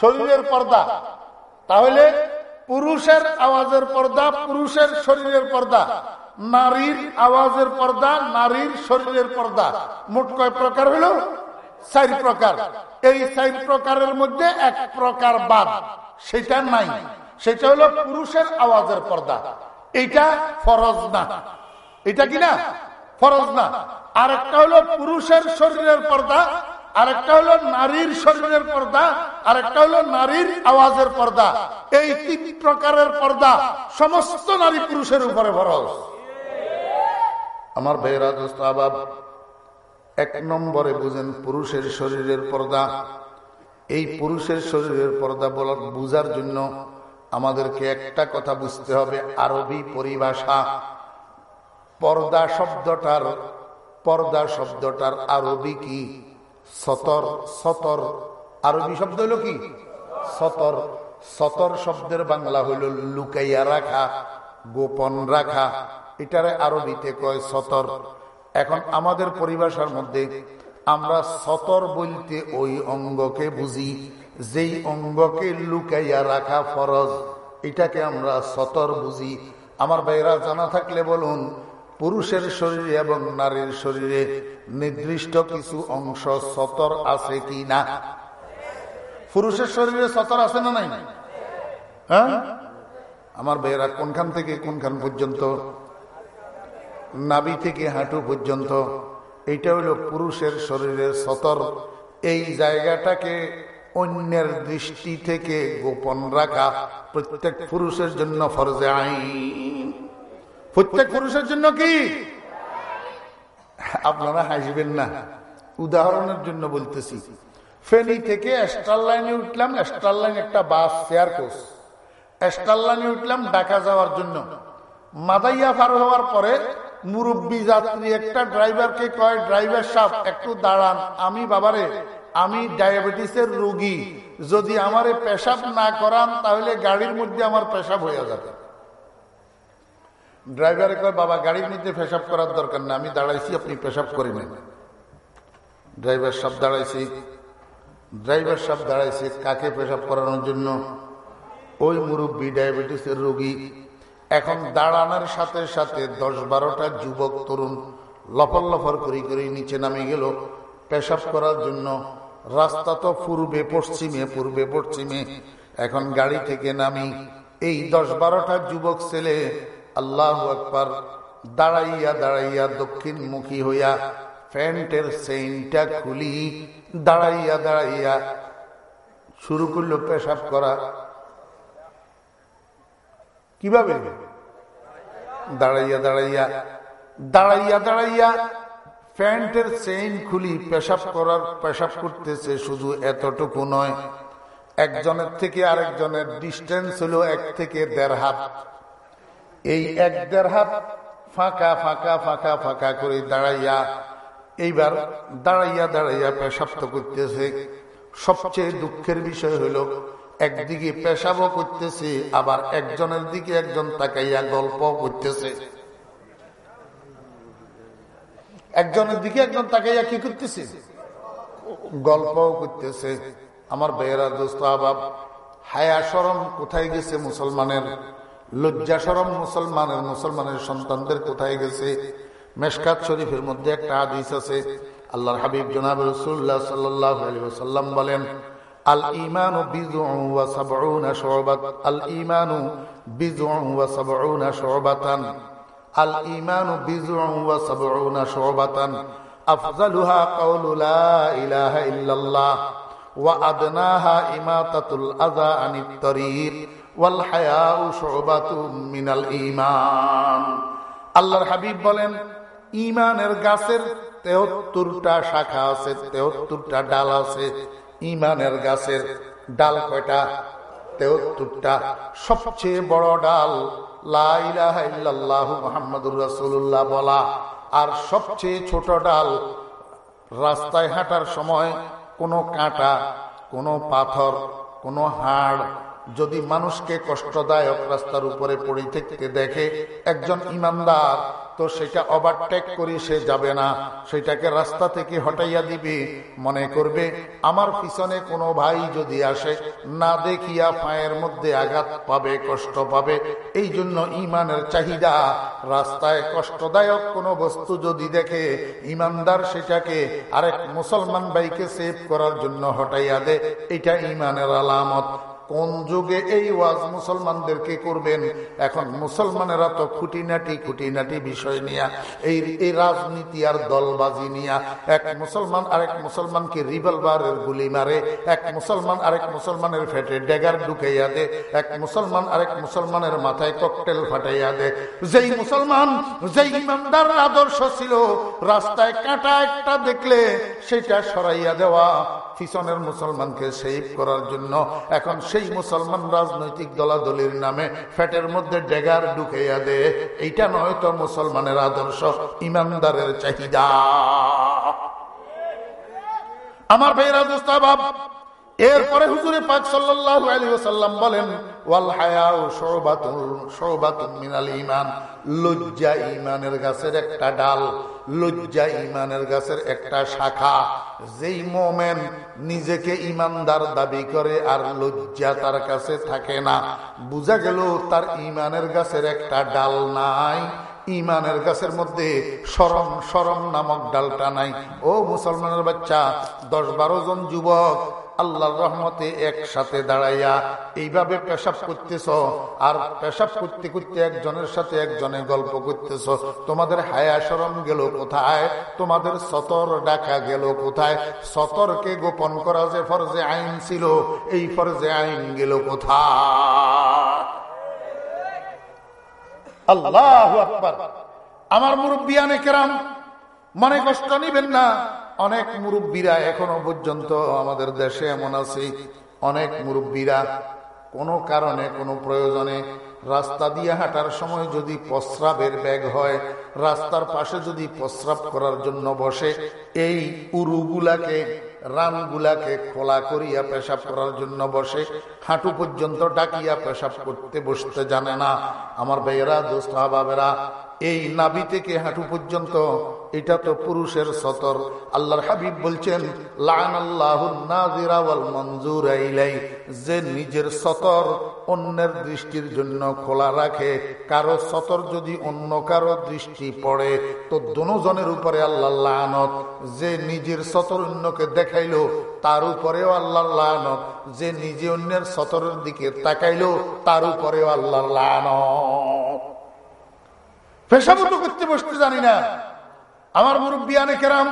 শরীরের পর্দা। তাহলে পুরুষের আওয়াজের পর্দা পুরুষের শরীরের পর্দা। নারীর আওয়াজের পর্দা, নারীর শরীরের পর্দা। মোট কয় প্রকার হলো চার প্রকার। এই চার প্রকারের মধ্যে এক প্রকার বাদ, সেটা নাই। সেটা হলো পুরুষের আওয়াজের পর্দা। এটা ফরজ না। এটা কি না? ফরজ না। আর একটা হলো পুরুষের শরীরের পর্দা আরেকটা হলো নারীর শরীরের পর্দা, আরেকটা হলো নারীর আওয়াজের পর্দা। এই তিন প্রকারের পর্দা সমস্ত নারী পুরুষের উপরে ফরজ। আমার দোস্ত, আবাব, এক নম্বরে বুঝেন পুরুষের শরীরের পর্দা। এই পুরুষের শরীরের পর্দা বলার বুঝার জন্য আমাদেরকে একটা কথা বুঝতে হবে, আরবি পরিভাষা। পর্দা শব্দটার পর্দা শব্দটার আরবি কি? সতর সতর। আরবি শব্দ হলো কি? সতর। সতর শব্দের বাংলা হইল লুকাইয়া রাখা, গোপন রাখা। এটারে আরবিতে কয় সতর। এখন আমাদের পরিভাষার মধ্যে আমরা সতর বলতে ওই অঙ্গকে বুঝি, যেই অঙ্গকে লুকাইয়া রাখা ফরজ। এটাকে আমরা সতর বুঝি। আমার ভাইরা জানা থাকলে বলুন পুরুষের শরীরে এবং নারীর শরীরে নির্দিষ্ট কিছু অংশ সতর আছে কি না? পুরুষের শরীরে সতর আছে না নাই? হ্যাঁ? আমার ভাইয়েরা, কোনখান থেকে কোনখান পর্যন্ত? নাবি থেকে হাঁটু পর্যন্ত। এইটা হলো পুরুষের শরীরে সতর। এই জায়গাটাকে অন্যের দৃষ্টি থেকে গোপন রাখা। প্রত্যেক পুরুষের জন্য ফরজে আইন। প্রত্যেক পুরুষের জন্য কি? আপনারা হাসবেন না। উদাহরণের জন্য বলতেছি। ফেনি থেকে স্টার লাইনে উঠলাম লাইন একটা বাস শেয়ার কোর্স লাইনে উঠলাম ঢাকা যাওয়ার জন্য। মাদাইয়া পার হওয়ার পরে মুরব্বী যাত্রী, একটা ড্রাইভারকে কয় ড্রাইভার সাহেব, একটু দাঁড়ান। আমি বাবারে, আমি ডায়াবেটিসের রোগী। যদি আমারে পেশাব না করান, তাহলে গাড়ির মধ্যে আমার পেশাব হয়ে যাবে। ড্রাইভারে কয়, বাবা, গাড়ির মধ্যে পেশাব করার দরকার না, আমি দাঁড়াইছি, আপনি পেশাব করে নেন ড্রাইভার সব দাঁড়াইছি। ড্রাইভার সব দাঁড়াইছে, কাকে পেশাব করানোর জন্য? ওই মুরব্বী ডায়াবেটিসের রোগী। এখন দাঁড়ানোর সাথে সাথে দশ বারোটা যুবক, তরুণ লফর লফর করি করে নিচে নামে গেল। পেশাব করার জন্য রাস্তা তো পূর্বে পশ্চিমে পূর্বে পশ্চিমে। এখন গাড়ি থেকে নামি। এই দশ বারোটা যুবক ছেলে আল্লাহ একবার দাঁড়াইয়া দাঁড়াইয়া দক্ষিণমুখী হইয়া প্যান্টের সেইনটা খুলি, দাঁড়াইয়া দাঁড়াইয়া শুরু করল পেশাব করা। কীভাবে? দাঁড়াইয়া দাঁড়াইয়া দাঁড়াইয়া দাঁড়াইয়া প্যান্টের চেইন খুলি, পেশাব করার, পেশাব করতেছে শুধু এতটুকু নয়, একজনের থেকে আরেকজনের ডিস্টেন্স হলো এক থেকে দেড় হাত। এই এক দেড় হাত ফাঁকা ফাঁকা ফাঁকা ফাঁকা করে দাঁড়াইয়া এইবার দাঁড়াইয়া দাঁড়াইয়া পেশাব তো করতেছে। সবচেয়ে দুঃখের বিষয় হলো, একদিকে পেশাবও করতেছে, আবার একজনের দিকে একজন তাকাইয়া গল্প করতেছে। একজনের দিকে একজন তাকাইয়া কি করতেছে? গল্পও করতেছে। আমার বেয়েরা দোস্ত আবাব, হায়া সরম কোথায় গেছে মুসলমানের? লজ্জা সরম মুসলমানের মুসলমানের সন্তানদের কোথায় গেছে? মেশকাত শরীফের মধ্যে একটা আদিস আছে। আল্লাহর হাবিব জনাব রসুল্লাহ সাল্লাম বলেন, আল ইমান আল ইমানু শোবাতান। আল ইমানু শোবাতান। আফজালুহা কাউলু লা ইলাহা ইল্লাল্লাহ। ওয়া আদনাহা ইমাতাতুল আযা আনিত তরিক। আল্লাহর হাবিব বলেন ইমানের গাছের তেহত্তরটা শাখা আছে, তেহত্তরটা ডাল আছে। ইমানের গাছের ডাল কয়টা? তেহত্তরটা। সবচেয়ে বড় ডাল বলা। আর সবচেয়ে ছোট ডাল রাস্তায় হাঁটার সময় কোনো কাঁটা, কোনো পাথর, কোনো হাড় যদি মানুষকে কষ্টদায়ক রাস্তার উপরে পড়ে থাকতে দেখে একজন ইমানদার, তো সেটা ওভারটেক করি সে যাবে না। সেটাকে রাস্তা থেকে হটাইয়া দিবে। মনে করবে, আমার পিছনে কোনো ভাই যদি আসে, না দেখিয়া পায়ের মধ্যে আঘাত পাবে, কষ্ট পাবে। এই জন্য ইমানের চাহিদা, রাস্তায় কষ্টদায়ক কোনো বস্তু যদি দেখে, ইমানদার সেটাকে আরেক মুসলমান ভাইকে সেভ করার জন্য হটাইয়া দে। এটা ইমানের আলামত। কোন যুগে এই ওয়াজ মুসলমানদেরকে করবেন? এখন মুসলমানেরা তো খুঁটিনাটি খুঁটিনাটি বিষয় নিয়া, এই এই রাজনীতি আর দলবাজি নিয়া, এক মুসলমান আরেক মুসলমানকে রিভলভারের গুলি মারে, এক মুসলমান আরেক মুসলমানের ফেটে ডেগার ঢুকাইয়া দে, এক মুসলমান আরেক মুসলমানের মাথায় ককটেল ফাটাইয়া দে। যেই মুসলমান, যেই ইমানদার আদর্শ ছিল, রাস্তায় কাঁটা একটা দেখলে সেটা সরাইয়া দেওয়া পিছনের মুসলমানকে শেভ করার জন্য। এখন সেই মুসলমান রাজনৈতিক দলাদলির নামে ফ্যাটের মধ্যে ডেগার ঢুকাইয়া দে। এইটা নয় তো মুসলমানের আদর্শ, ইমানদারের চাহিদা। আমার ভাইরা, দোস্তাবাব এরপরে হুজুরে পাক সাল্লাল্লাহু আলাইহি ওয়াসাল্লাম বলেন, ওয়াল হায়াউ শুবাতুন মিনাল ঈমান। লজ্জা ঈমানের গাছের একটা ডাল, লজ্জা ঈমানের গাছের একটা শাখা। যেই মোমেন নিজেকে ইমানদার দাবি করে আর লজ্জা তার কাছে থাকে না। বুঝা গেল তার ইমানের গাছের একটা ডাল নাই ইমানের গাছের মধ্যে সরম সরম নামক ডালটা নাই। ও মুসলমানের বাচ্চা, দশ বারো জন যুবক আল্লাহর রহমতে একসাথে দাঁড়াইয়া এইভাবে পেশাব করতেছ, আর পেশাব করতে করতে একজনের সাথে একজনে গল্প করতেছ। তোমাদের হায়া সরম গেল কোথায়? তোমাদের সতর ডাকা গেল কোথায়? সতরকে গোপন করা যে ফরজে আইন ছিল, এই ফরজে আইন গেল কোথায়? আল্লাহ আমার মুরব্বিয়ানে কেরাম, মনে কষ্ট নিবেন না। অনেক মুরব্বীরা এখনও পর্যন্ত আমাদের দেশে এমন আছে। অনেক মুরব্বীরা কোনো কারণে, কোনো প্রয়োজনে রাস্তা দিয়ে হাঁটার সময় যদি প্রস্রাবের ব্যাগ হয়, রাস্তার পাশে যদি প্রস্রাব করার জন্য বসে, এই উরুগুলাকে, রানগুলাকে খোলা করিয়া পেশাব করার জন্য বসে, হাঁটু পর্যন্ত ডাকিয়া পেশাব করতে বসতে জানে না। আমার ভাইয়েরা, দোস্ত, বাবেরা, এই নাবি থেকে হাঁটু পর্যন্ত এটা তো পুরুষের সতর। আল্লাহর হাবিব বলছেন লান আল্লাহ মঞ্জুর যে নিজের সতর অন্যের দৃষ্টির জন্য খোলা রাখে, কারও সতর যদি অন্য কারও দৃষ্টি পড়ে, তো দুজনের উপরে আল্লাহ লানত। যে নিজের সতর অন্যকে দেখাইল, তার উপরেও আল্লাহ লানত। যে নিজে অন্যের সতরের দিকে তাকাইল, তার উপরেও আল্লাহ লানত। পেশাবত করতে বসতে জানি না। আমার মুরব্বিয়ানে কেরাম,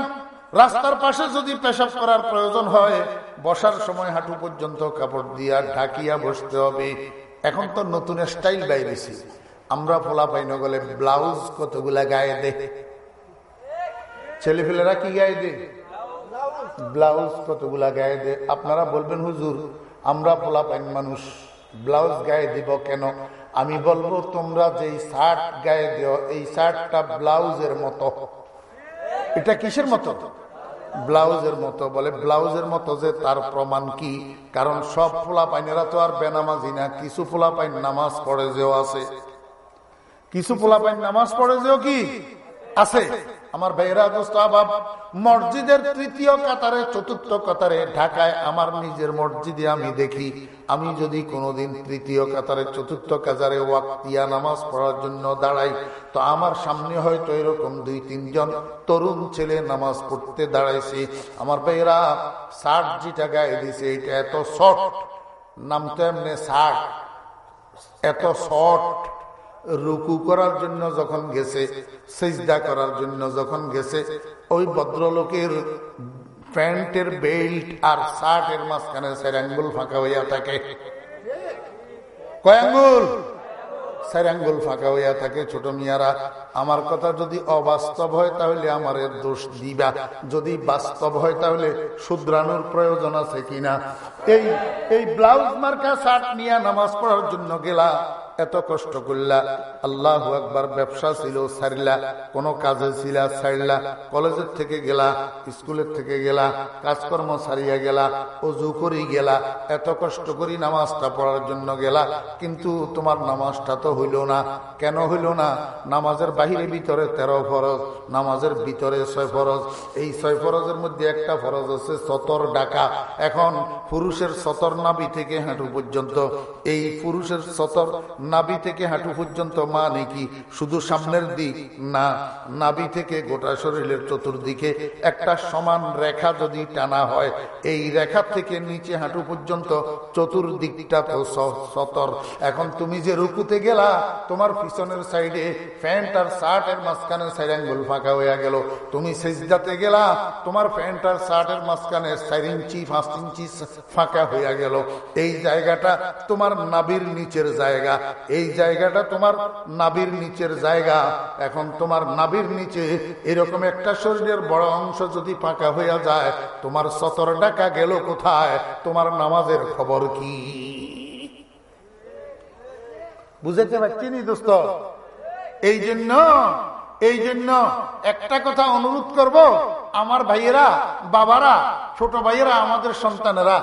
রাস্তার পাশে যদি পেশাব করার প্রয়োজন হয়, বসার সময় হাঁটু পর্যন্ত কাপড় দিয়া ঢাকিয়া বসতে হবে। এখন তো নতুন স্টাইল বাইরেছি। আমরা ফোলা পাই গলে ব্লাউজ কতগুলা গায়ে দে। ছেলেপেলেরা কি গায়ে দে? ব্লাউজ কতগুলা গায়ে দে। আপনারা বলবেন, হুজুর, আমরা পোলা পাইন মানুষ, ব্লাউজ গায়ে দিব কেন? আমি বলব, তোমরা যেই শার্ট গায়ে দিও, এই শার্টটা ব্লাউজের মতো। এটা কিসের মতো? ব্লাউজের মতো, বলে ব্লাউজের মতো যে তার প্রমাণ কি? কারণ সব ফোলা পাইনেরা তো আর বেনামাজি না, কিছু ফোলা পাইন নামাজ পড়ে যেও আছে। কিছু ফোলা পাইন নামাজ পড়ে যেও কি? আছে। আমার ভাইরা দোস্তাবাব মসজিদের তৃতীয় কাতারে, চতুর্থ কাতারে, ঢাকায় আমার নিজের মসজিদে আমি দেখি, আমি যদি কোনোদিন তৃতীয় কাতারে, চতুর্থ কাতারে ওয়াক্তিয়া নামাজ পড়ার জন্য দাঁড়াই, তো আমার সামনে হয়তো এরকম দুই, তিনজন তরুণ ছেলে নামাজ পড়তে দাঁড়াইছে। আমার ভাইরা ষাট যেটা গায়ে দিছে, এটা এত শর্ট নাম তো এমনি শার্ট এত শর্ট। রুকু করার জন্য যখন গেছে, সেজদা করার জন্য যখন গেছে, ওই ভদ্রলোকের প্যান্টের বেল্ট আর শার্টের মাঝখানে সেরাঙ্গুল ফাঁকা হইয়া থাকে। কয়াঙ্গুল সেরাঙ্গুল ফাঁকা হইয়া থাকে ছোট মিয়ারা। আমার কথা যদি অবাস্তব হয় তাহলে আমার দোষ দিবা। যদি বাস্তব হয় তাহলে শুধরানোর প্রয়োজন আছে কিনা? এই এই ব্লাউজ মার্কা, শার্ট নিয়ে নামাজ পড়ার জন্য গেলা। এত কষ্ট করলা, আল্লাহ একবার ব্যবসা ছিল সারিলা কোন কাজে ছিল সারিলা কলেজের থেকে গেলা, স্কুলের থেকে গেলা, কাজকর্ম সারিয়া গেলা, অজু করি গেলা, এত কষ্ট করি নামাজটা পড়ার জন্য গেলা, কিন্তু তোমার নামাজটা তো হইল না। কেন হইল না? নামাজের বাহিরে ভিতরে তেরো ফরজ, নামাজের ভিতরে ছয় ফরজ। এই ছয় ফরজের মধ্যে একটা ফরজ আছে সতর ডাকা। এখন পুরুষের সতর নাবি থেকে হাঁটু পর্যন্ত, এই পুরুষের সতর নাবি থেকে হাঁটু পর্যন্ত মানে কি শুধু সামনের দিক? না, নাবি থেকে গোটা শরীরের চতুর্দিকে একটা সমান রেখা যদি টানা হয়, এই রেখা থেকে নিচে হাঁটু পর্যন্ত চতুর্দিকটা তো সতর। এখন তুমি যে রুকুতে গেলা, তোমার পিছনের সাইডে প্যান্ট আর শার্টের মাঝখানে চার আঙ্গুল ফাঁকা হইয়া গেল। তুমি সেজদাতে গেলা, তোমার প্যান্ট আর শার্টের মাঝখানে চার ইঞ্চি, পাঁচ ইঞ্চি ফাঁকা হইয়া গেল। এই জায়গাটা তোমার নাবির নিচের জায়গা। এই জায়গাটা তোমার নাবির নিচের জায়গা। এখন তোমার নাবির নিচে এরকম একটা শরীরের বড় অংশ যদি ফাঁকা হইয়া যায়, তোমার সতর ডাকা গেল কোথায়? তোমার নামাজের খবর কি? বুঝাইতে পারছি নি দোস্ত? এই জন্য এই জন্য একটা কথা অনুরোধ করব। আমার ভাইয়েরা, বাবারা, ছোট ভাইয়েরা, আমাদের সন্তানেরা,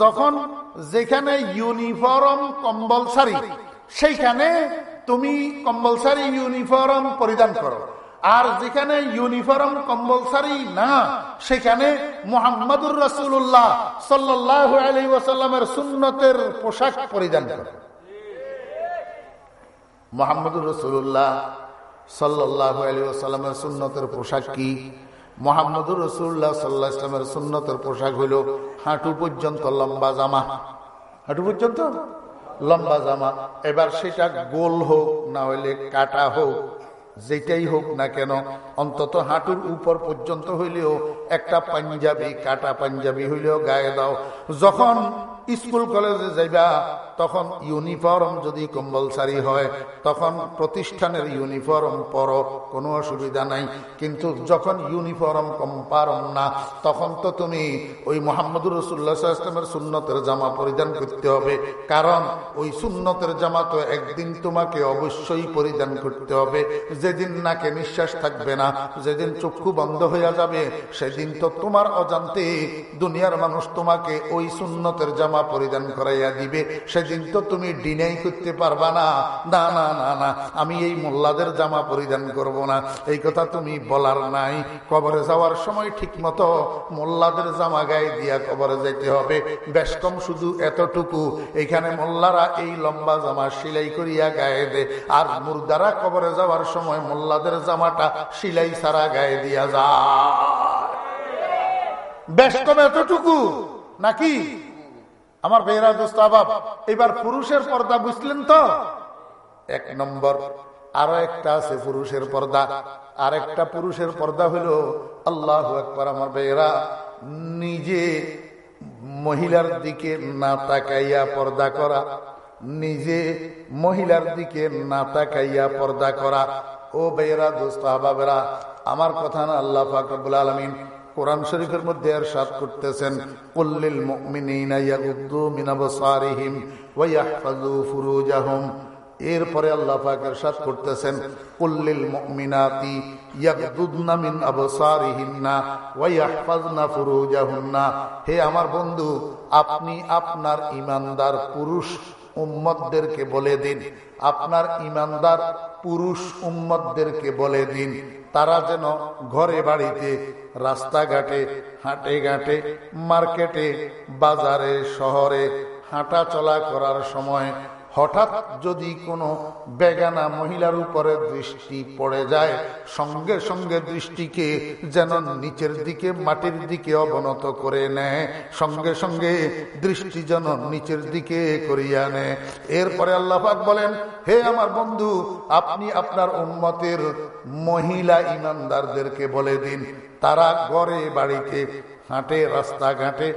যখন যেখানে ইউনিফর্ম কম্পালসারি সেইখানে তুমি কম্পালসারি ইউনিফর্ম পরিধান করো। আর যেখানে ইউনিফর্ম কম্পালসারি না, সেখানে মোহাম্মদুর রসুল্লাহ ওয়াসাল্লামের সুন্নতের পোশাক পরিধান করো। মোহাম্মদুর রসুল্লাহ সাল্লাহ সুন্নতের পোশাক কি? মোহাম্মদুর রসুল্লাহ সাল্লাহ ইসলামের সুন্নতের পোশাক হইল হাঁটু পর্যন্ত লম্বা জামা। হাঁটু পর্যন্ত? লম্বা জামা। এবার সেটা গোল হোক, না হইলে কাটা হোক, যেটাই হোক না কেন, অন্তত হাঁটুর উপর পর্যন্ত হইলেও একটা পাঞ্জাবি, কাটা পাঞ্জাবি হইলেও গায়ে দাও। যখন স্কুল কলেজে যাইবা, তখন ইউনিফর্ম যদি কম্পালসারি হয়, তখন প্রতিষ্ঠানের ইউনিফর্ম পরো, কোনো অসুবিধা নাই। কিন্তু যখন ইউনিফর্ম কম্পারম না, তখন তো তুমি ওই মোহাম্মদুর রসুল্লাহামের সুন্নতের জামা পরিধান করতে হবে। কারণ ওই সুন্নতের জামা তো একদিন তোমাকে অবশ্যই পরিধান করতে হবে। যেদিন নাকে নিঃশ্বাস থাকবে না, যেদিন চক্ষু বন্ধ হইয়া যাবে, সেদিন তো তোমার অজান্তে দুনিয়ার মানুষ তোমাকে ওই সুন্নতের জামা পরিধান করাইয়া দিবে। সেদিন তো তুমি ডিনাই করতে পারবা না। না না না না, আমি এই মোল্লাদের জামা পরিধান করব না। এই কথা তুমি বলার নাই। কবরে যাওয়ার সময় ঠিক মতো মোল্লাদের জামা গায়ে দিয়া কবরে যেতে হবে। বেশ শুধু এতটুকু। এখানে মোল্লারা এই লম্বা জামা সিলাই করিয়া গায়ে দে। আর মুর্দারা কবরে যাওয়ার সময় মোল্লাদের জামাটা সিলাই ছাড়া গায়ে দিয়া যায়। বেশ কম এতটুকু? নাকি? আমার বেহরা দোস্ত এবার পুরুষের পর্দা বুঝলেন তো? এক নম্বর, আরও একটা আছে পুরুষের পর্দা। আর একটা পুরুষের পর্দা হলো, আল্লাহ একবার আমার বেহরা নিজে মহিলার দিকে না তাকাইয়া পর্দা করা। নিজে মহিলার দিকে না তাকাইয়া পর্দা করা। ও বেয়েরা দোস্ত আবাবেরা, আমার কথা না আল্লাহ ফাকরুল আলমিন কোরআন শরীফের মধ্যে আর সাত করতেছেন, কুল্লিল মুমিনিনা ইয়াগুদ্দু মিন আবসারিহিম ওয়া ইয়াহফাজু ফুরুজাহুম। এরপরে আল্লাহ পাকের সাথ করতেছেন, কুল্লিল মুমিনাতি ইয়াগদুদনা মিন আবসারিহিন্না ওয়া ইয়াহফাজনা ফুরুজাহুন্না। হে আমার বন্ধু, আপনি আপনার ইমানদার পুরুষ উম্মতদেরকে বলে দিন। আপনার ইমানদার পুরুষ উম্মতদেরকে বলে দিন। তারা যেন ঘরে বাড়িতে রাস্তাঘাটে হাটে ঘাটে মার্কেটে বাজারে শহরে হাঁটা চলা করার সময় হঠাৎ যদি কোনো বেগানা মহিলার উপরে দৃষ্টি পড়ে যায়, সঙ্গে সঙ্গে দৃষ্টিকে যেন নিচের দিকে, মাটির দিকে অবনত করে নেয়, সঙ্গে সঙ্গে দৃষ্টি যেন নিচের দিকে করিয়া নেয়। এরপরে আল্লাহাক বলেন, হে আমার বন্ধু, আপনি আপনার উন্মতের মহিলা ইমানদারদেরকে বলে দিন। তারা ঘরে বাড়িতে হাটে, রাস্তাঘাটে,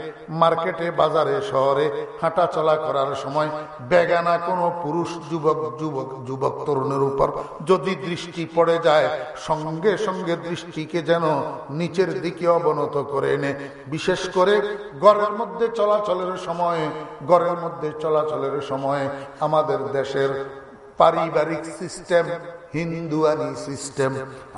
মার্কেটে, বাজারে, শহরে হাঁটা চলা করার সময় বেগানা কোনো পুরুষ, যুবক যুবক যুবক তরুণের উপর যদি দৃষ্টি পড়ে যায়, সঙ্গে সঙ্গে দৃষ্টিকে যেন নিচের দিকে অবনত করে এনে, বিশেষ করে গড়ের মধ্যে চলাচলের সময় গড়ের মধ্যে চলাচলের সময় আমাদের দেশের পারিবারিক সিস্টেম হিন্দুয়ানি সিস্টেম,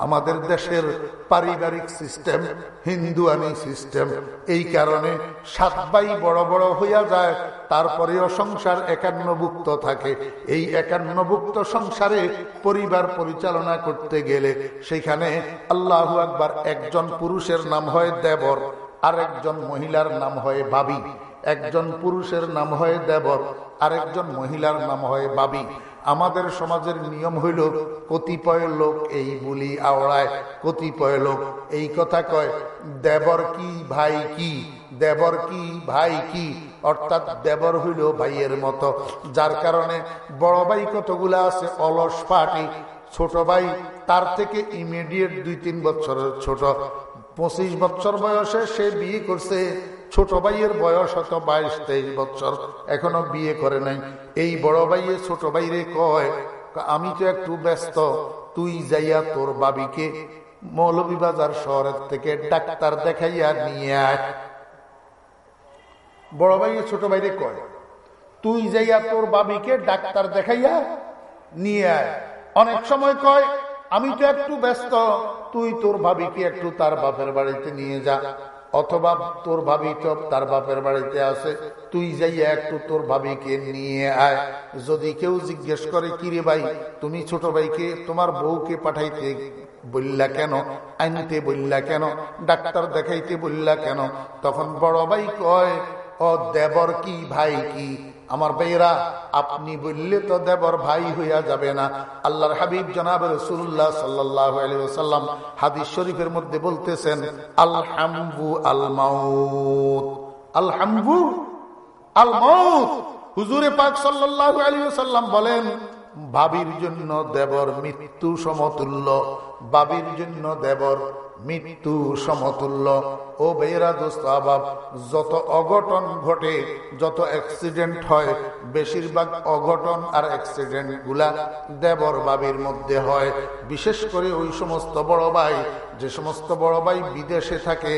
আমাদের দেশের পারিবারিক সিস্টেম, হিন্দুয়ানি সিস্টেম। এই কারণে সাত ভাই বড় বড় হইয়া যায়, তারপরেও সংসার একান্নভুক্ত থাকে। এই একান্নভুক্ত সংসারে পরিবার পরিচালনা করতে গেলে সেখানে আল্লাহ আকবার একজন পুরুষের নাম হয় দেবর, আরেকজন মহিলার নাম হয় বাবি। একজন পুরুষের নাম হয় দেবর, আরেকজন মহিলার নাম হয় বাবি। আমাদের সমাজের নিয়ম হইল, কতিপয় লোক এই বলি আওড়ায়, কতিপয় লোক এই কথা কয়, দেবর কি ভাই কি, দেবর কি ভাই কি? অর্থাৎ দেবর হইল ভাইয়ের মতো। যার কারণে বড় ভাই কতগুলা আছে, অলস পাটি, ছোট ভাই তার থেকে ইমিডিয়েট দুই তিন বছরের ছোট। পঁচিশ বছর বয়সে সে বিয়ে করছে ছোট ভাইয়ের বয়স হতো বাইশ, তেইশ বছর, এখনও বিয়ে করে নাই। এই বড় ভাইয়ে ছোট ভাইরে কয়, আমি তো একটু ব্যস্ত, তুই যাইয়া তোর বাবিকে মৌলভীবাজার শহরের থেকে ডাক্তার দেখাইয়া নিয়ে আয়। বড় ভাইয়ে ছোট ভাইরে কয়, তুই যাইয়া তোর বাবিকে ডাক্তার দেখাইয়া নিয়ে আয়। অনেক সময় কয়, আমি তো একটু ব্যস্ত, তুই তোর ভাবিকে একটু তার বাপের বাড়িতে নিয়ে যা। অথবা তোর ভাবি তো তার বাপের বাড়িতে আছে, তুই যাইয়া একটু তোর ভাবিকে নিয়ে আয়। যদি কেউ জিজ্ঞেস করে, কিরে ভাই, তুমি ছোট ভাইকে তোমার বউকে পাঠাইতে বললা কেন? আনতে বললা কেন? ডাক্তার দেখাইতে বললা কেন? তখন বড় ভাই কয় ও দেবর কি, ভাই কি? আমার ভাইরা আপনি বললে তো দেবর ভাই হইয়া যাবে না। আল্লাহর হাবিব জনাব রসুল্লাহ সাল্লাহ সাল্লাম হাদিস শরীফের মধ্যে বলতেছেন আলহামবু আল মাউত। আলহামবু আল মাউত। হুজুরে পাক সাল্লাহ আলী সাল্লাম বলেন, ভাবির জন্য দেবর মৃত্যু সমতুল্য। বাবির জন্য দেবর মৃত্যু সমতুল্য। ও বেরা দোস্ত আবাব যত অঘটন ঘটে, যত অ্যাক্সিডেন্ট হয়, বেশিরভাগ অঘটন আর অ্যাক্সিডেন্টগুলা দেবর বাবির মধ্যে হয়। বিশেষ করে ওই সমস্ত বড় ভাই, যে সমস্ত বড় ভাই বিদেশে থাকে,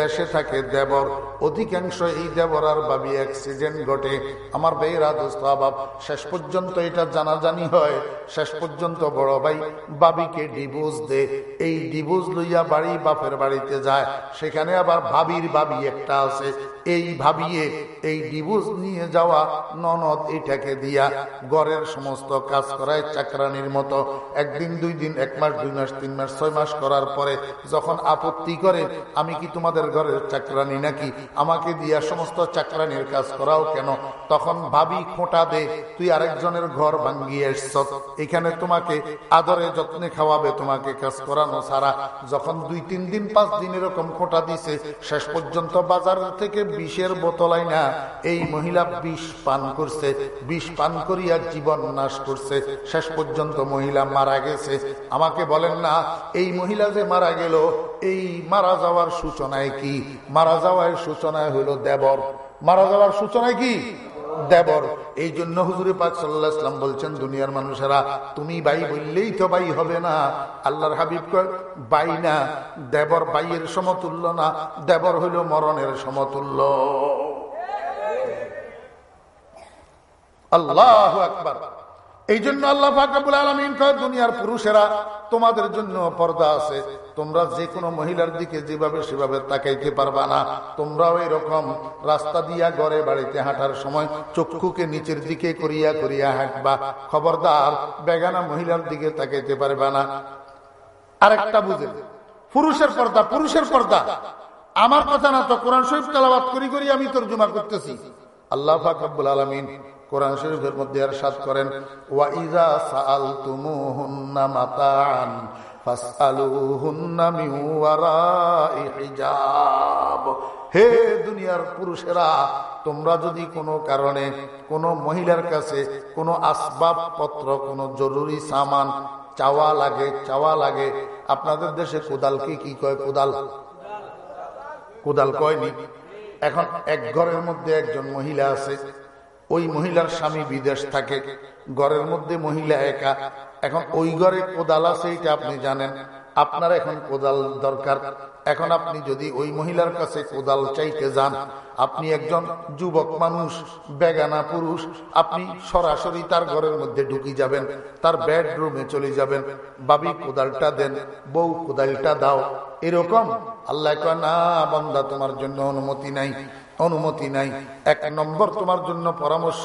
দেশে থাকে দেবর। অধিকাংশ এই দেবর আর বাবি অ্যাক্সিডেন্ট ঘটে। আমার বেয়েরা দোস্ত আবাব শেষ পর্যন্ত এটা জানাজানি হয়। শেষ পর্যন্ত বড় ভাই বাবিকে ডিভোর্স দে এই ডিভোর্স লইয়া বাড়ি বাপের বাড়িতে যায়, সেখানে আবার ভাবির ভাবি একটা আছে। এই ভাবিয়ে এই ডিভোর্স নিয়ে যাওয়া ননদ এটাকে দিয়া গড়ের সমস্ত কাজ করায় চাকরানির মতো। একদিন, দুই দিন, এক মাস, দুই মাস, তিন মাস, ছয় মাস করার পরে যখন আপত্তি করে, আমি কি তোমাদের ঘরের চাকরানি নাকি? আমাকে দিয়া সমস্ত চাকরানির কাজ করাও কেন? তখন ভাবি খোঁটা দে, তুই আরেকজনের ঘর ভাঙ্গিয়ে এসছ। এখানে তোমাকে আদরে যত্নে খাওয়াবে, তোমাকে কাজ করানো ছাড়া যখন দুই, তিন দিন, পাঁচ দিন এরকম খোঁটা দিছে, শেষ পর্যন্ত বাজার থেকে বিষের বোতলাই না এই মহিলা বিষ পান করছে, বিষ পান করিয়া জীবন নাশ করছে। শেষ পর্যন্ত মহিলা মারা গেছে। আমাকে বলেন না, এই মহিলা যে মারা গেল, এই মারা যাওয়ার সূচনায় কি? মারা যাওয়ার সূচনায় হইল দেবর। মারা যাওয়ার সূচনায় কি? দেবর। এই জন্য হুজুরে পাক সাল্লাহ ইসলাম বলছেন, দুনিয়ার মানুষেরা, তুমি বাই বললেই তো বাই হবে না। আল্লাহর হাবিব বাই না। দেবর বাইয়ের সমতুল্য না। দেবর হইল মরণের সমতুল্য। আল্লাহ আকবার। এই জন্য আল্লাহ ফাকাবুল আলমিন কয়, দুনিয়ার পুরুষেরা তোমাদের জন্য পর্দা আছে। তোমরা যে কোনো মহিলার দিকে যেভাবে সেভাবে তাকাইতে পারবা না। তোমরাও এরকম রাস্তা দিয়া ঘরে বাড়িতে হাঁটার সময় চক্ষুকে নিচের দিকে করিয়া করিয়া হাঁটবা। খবরদার, বেগানা মহিলার দিকে তাকাইতে পারবা না। আরেকটা বুঝে পুরুষের পর্দা পুরুষের পর্দা। আমার কথা না তো কোরআন শরীফ তেলাবাদ করি করি আমি তোর তর্জমা করতেছি। আল্লাহ ফাকাবুল আলমিন কোরআন শরীফের মধ্যে আর সাত করেন, ওয়াইজা সাআল তুমুহুন্না মাতান হে দুনিয়ার পুরুষেরা, তোমরা যদি কোনো কারণে কোনো মহিলার কাছে কোনো আসবাবপত্র, কোনো জরুরি সামান চাওয়া লাগে চাওয়া লাগে, আপনাদের দেশে কোদালকে কি কয় কোদাল? কোদাল কয়নি? এখন এক ঘরের মধ্যে একজন মহিলা আছে ওই মহিলার স্বামী বিদেশ থাকে, ঘরের মধ্যে মহিলা একা। এখন ওই ঘরে কোদাল আছে এটা আপনি জানেন। আপনার এখন কোদাল দরকার। এখন আপনি যদি ওই মহিলার কাছে কোদাল চাইতে যান, আপনি একজন যুবক মানুষ, বেগানা পুরুষ, আপনি সরাসরি তার ঘরের মধ্যে ঢুকি যাবেন, তার বেডরুমে চলে যাবেন। বাবি, কোদালটা দেন, বউ, কোদালটা দাও। এরকম আল্লাহ না, বন্দা, তোমার জন্য অনুমতি নাই। অনুমতি নাই। এক নম্বর তোমার জন্য পরামর্শ,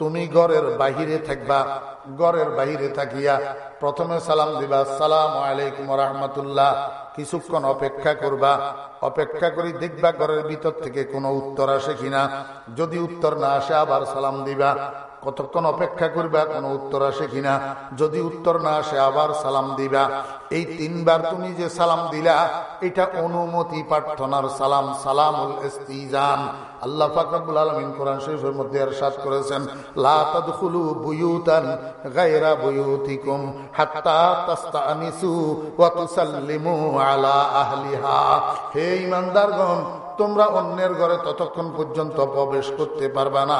তুমি ঘরের বাহিরে থাকবা, ঘরের বাহিরে থাকিয়া প্রথমে সালাম দিবা, সালাম আলাইকুম রহমতুল্লাহ কিছুক্ষণ অপেক্ষা করবা। অপেক্ষা করি দেখবা ঘরের ভিতর থেকে কোনো উত্তর আসে কিনা। যদি উত্তর না আসে, আবার সালাম দিবা। কতক্ষণ অপেক্ষা করবা, কোনো উত্তর আসে কিনা? যদি উত্তর না আসে, আবার সালাম দিবা। এই তিনবার তুমি যে সালাম দিলা, এটা অনুমতি প্রার্থনার সালাম, সালামুল ইস্তিজান। আল্লাহ ফাকরুল আলমিন কোরআন শরীফের মধ্যে এরশাদ করেছেন, লা তাদখুলু বুয়ুতান গায়রা বুয়ুতিকুম হাত্তা তাস্তানিসু ওয়া তুসাল্লিমু আলা আহলিহা। হে তোমরা অন্যের ঘরে ততক্ষণ পর্যন্ত প্রবেশ করতে পারবে না।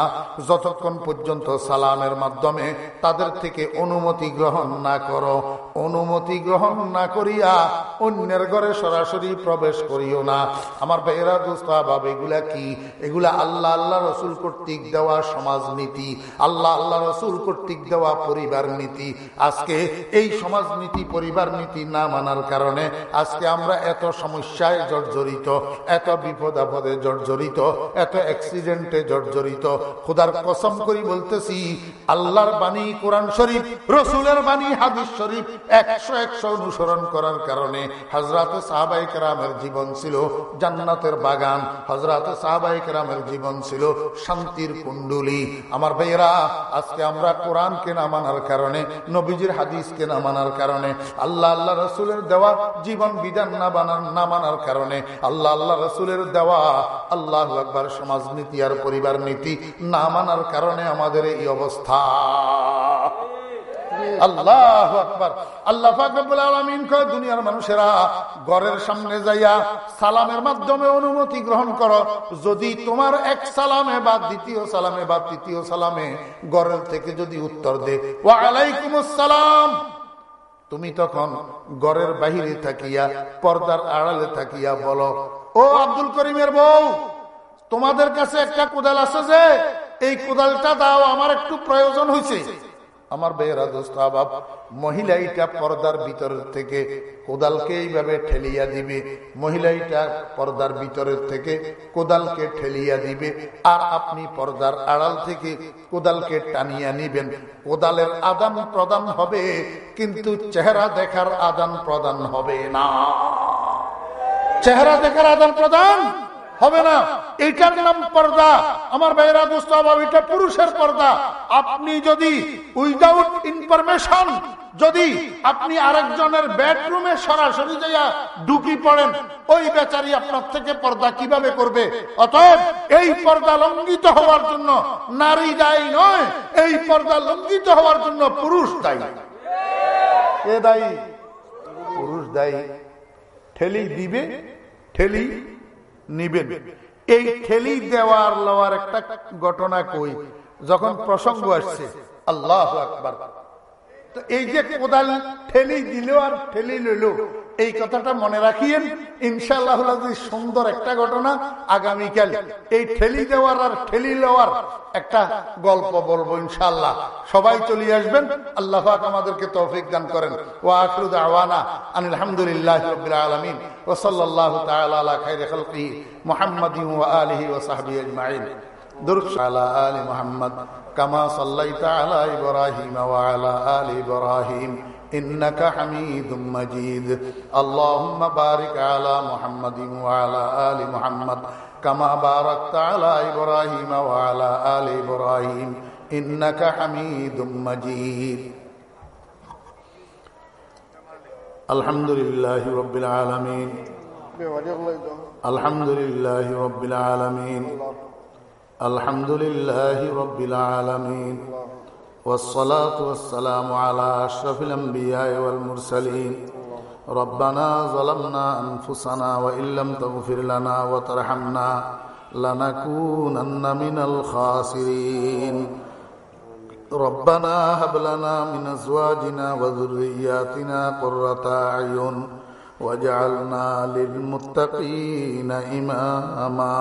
যতক্ষণ পর্যন্ত সালামের মাধ্যমে তাদের থেকে অনুমতি গ্রহণ না করো। অনুমতি গ্রহণ না করিয়া অন্যের ঘরে সরাসরি প্রবেশ করিও না। আমার বেহরা দুস্তাবাব এগুলা কি? এগুলা আল্লাহ আল্লাহ রসুল কর্তৃক দেওয়া সমাজ নীতি। আল্লাহ আল্লাহ রসুল কর্তৃক দেওয়া পরিবার নীতি। আজকে এই সমাজ নীতি, পরিবার নীতি না মানার কারণে আজকে আমরা এত সমস্যায় জর্জরিত, এত বিপদ আপদে জর্জরিত, এত অ্যাক্সিডেন্টে জর্জরিত। খোদার কসম করি বলতেছি, আল্লাহর বাণী কোরআন শরীফ, রসুলের বাণী, হাদিস শরীফ একশো একশো অনুসরণ করার কারণে হজরত সাহাবাই রামের জীবন ছিল জান্নাতের বাগান। হজরত সাহাবাই কেরামের জীবন ছিল শান্তির কুণ্ডুলি। আমার ভাইয়েরা, আজকে আমরা কোরআনকে না মানার কারণে, নবীজির হাদিসকে না মানার কারণে, আল্লাহ আল্লাহ রসুলের দেওয়া জীবন বিধান না বানার না মানার কারণে, আল্লাহ আল্লাহ রসুলের দেওয়া আল্লাহ একবার সমাজনীতি আর পরিবার নীতি না মানার কারণে আমাদের এই অবস্থা। আল্লাহ যদি তোমার এক সালামে বা দ্বিতীয় সালামে বা তৃতীয় সালামে থেকে যদি উত্তর দে তুমি তখন ঘরের বাহিরে থাকিয়া, পর্দার আড়ালে থাকিয়া বলো, ও আব্দুল করিমের বউ, তোমাদের কাছে একটা কোদাল আছে যে? এই কোদালটা দাও, আমার একটু প্রয়োজন হয়েছে আমার বেয়েরা দোস্ত আবাব মহিলা এটা পর্দার ভিতরের থেকে কোদালকে এইভাবে ঠেলিয়া দিবে। মহিলাইটা পর্দার ভিতরের থেকে কোদালকে ঠেলিয়া দিবে। আর আপনি পর্দার আড়াল থেকে কোদালকে টানিয়া নিবেন। কোদালের আদান প্রদান হবে, কিন্তু চেহারা দেখার আদান প্রদান হবে না। চেহারা দেখার আদান প্রদান হবে না। এইটার নাম পর্দা। আমার ভাইরা দোস্ত এটা পুরুষের পর্দা। আপনি যদি উইদাউট ইনফরমেশন যদি আপনি আরেকজনের বেডরুমে সরাসরি যাইয়া ঢুকি পড়েন, ওই বেচারি আপনার থেকে পর্দা কীভাবে করবে? অতএব এই পর্দা লঙ্ঘিত হওয়ার জন্য নারী দায়ী নয়, এই পর্দা লঙ্ঘিত হওয়ার জন্য পুরুষ দায়ী। এ দায়ী? পুরুষ দায়ী। ঠেলি দিবে, ঠেলি নিবেন। এই ঠেলি দেওয়ার লওয়ার একটা ঘটনা কই? যখন প্রসঙ্গ আসছে, আল্লাহ আকবার। তো এই যে কোদাল ঠেলি দিল আর ঠেলি লইল এই কথাটা মনে রাখিয়েন ইনশাল্লাহ সুন্দর একটা ঘটনা আগামীকাল এই ঠেলি দেওয়ার আর ঠেলি লওয়ার একটা গল্প বলবো ইনশাল্লাহ সবাই চলে আসবেন আল্লাহ পাক আমাদেরকে তৌফিক দান করেন ও আখরুদ আওয়ানা আলহামদুলিল্লাহ রবিল আলমিন ও সাল্লাহ তালা খাইর খালকি মোহাম্মদ আলহি ও সাহাবি আজমাইন درش على آل محمد كما صليت على إبراهيم وعلى آل إبراهيم إنك حميد مجيد اللهم بارك على محمد وعلى آل محمد كما باركت على إبراهيم وعلى آل إبراهيم إنك حميد مجيد الحمد لله رب العالمين الحمد لله رب العالمين الحمد لله رب العالمين والصلاة والسلام على أشرف الأنبياء والمرسلين. ربنا ظلمنا أنفسنا وإن لم تغفر لنا وترحمنا لنكونن من الخاسرين. ربنا هب لنا من أزواجنا وذرياتنا قرة أعين واجعلنا للمتقين إماما.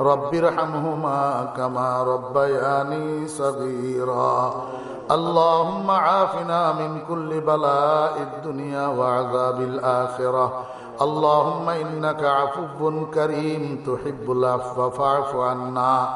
رب ارحمهما كما ربياني صغيرا. اللهم عافنا من كل بلاء الدنيا وعذاب الآخرة. اللهم إنك عفو كريم تحب العفو فاعف عنا.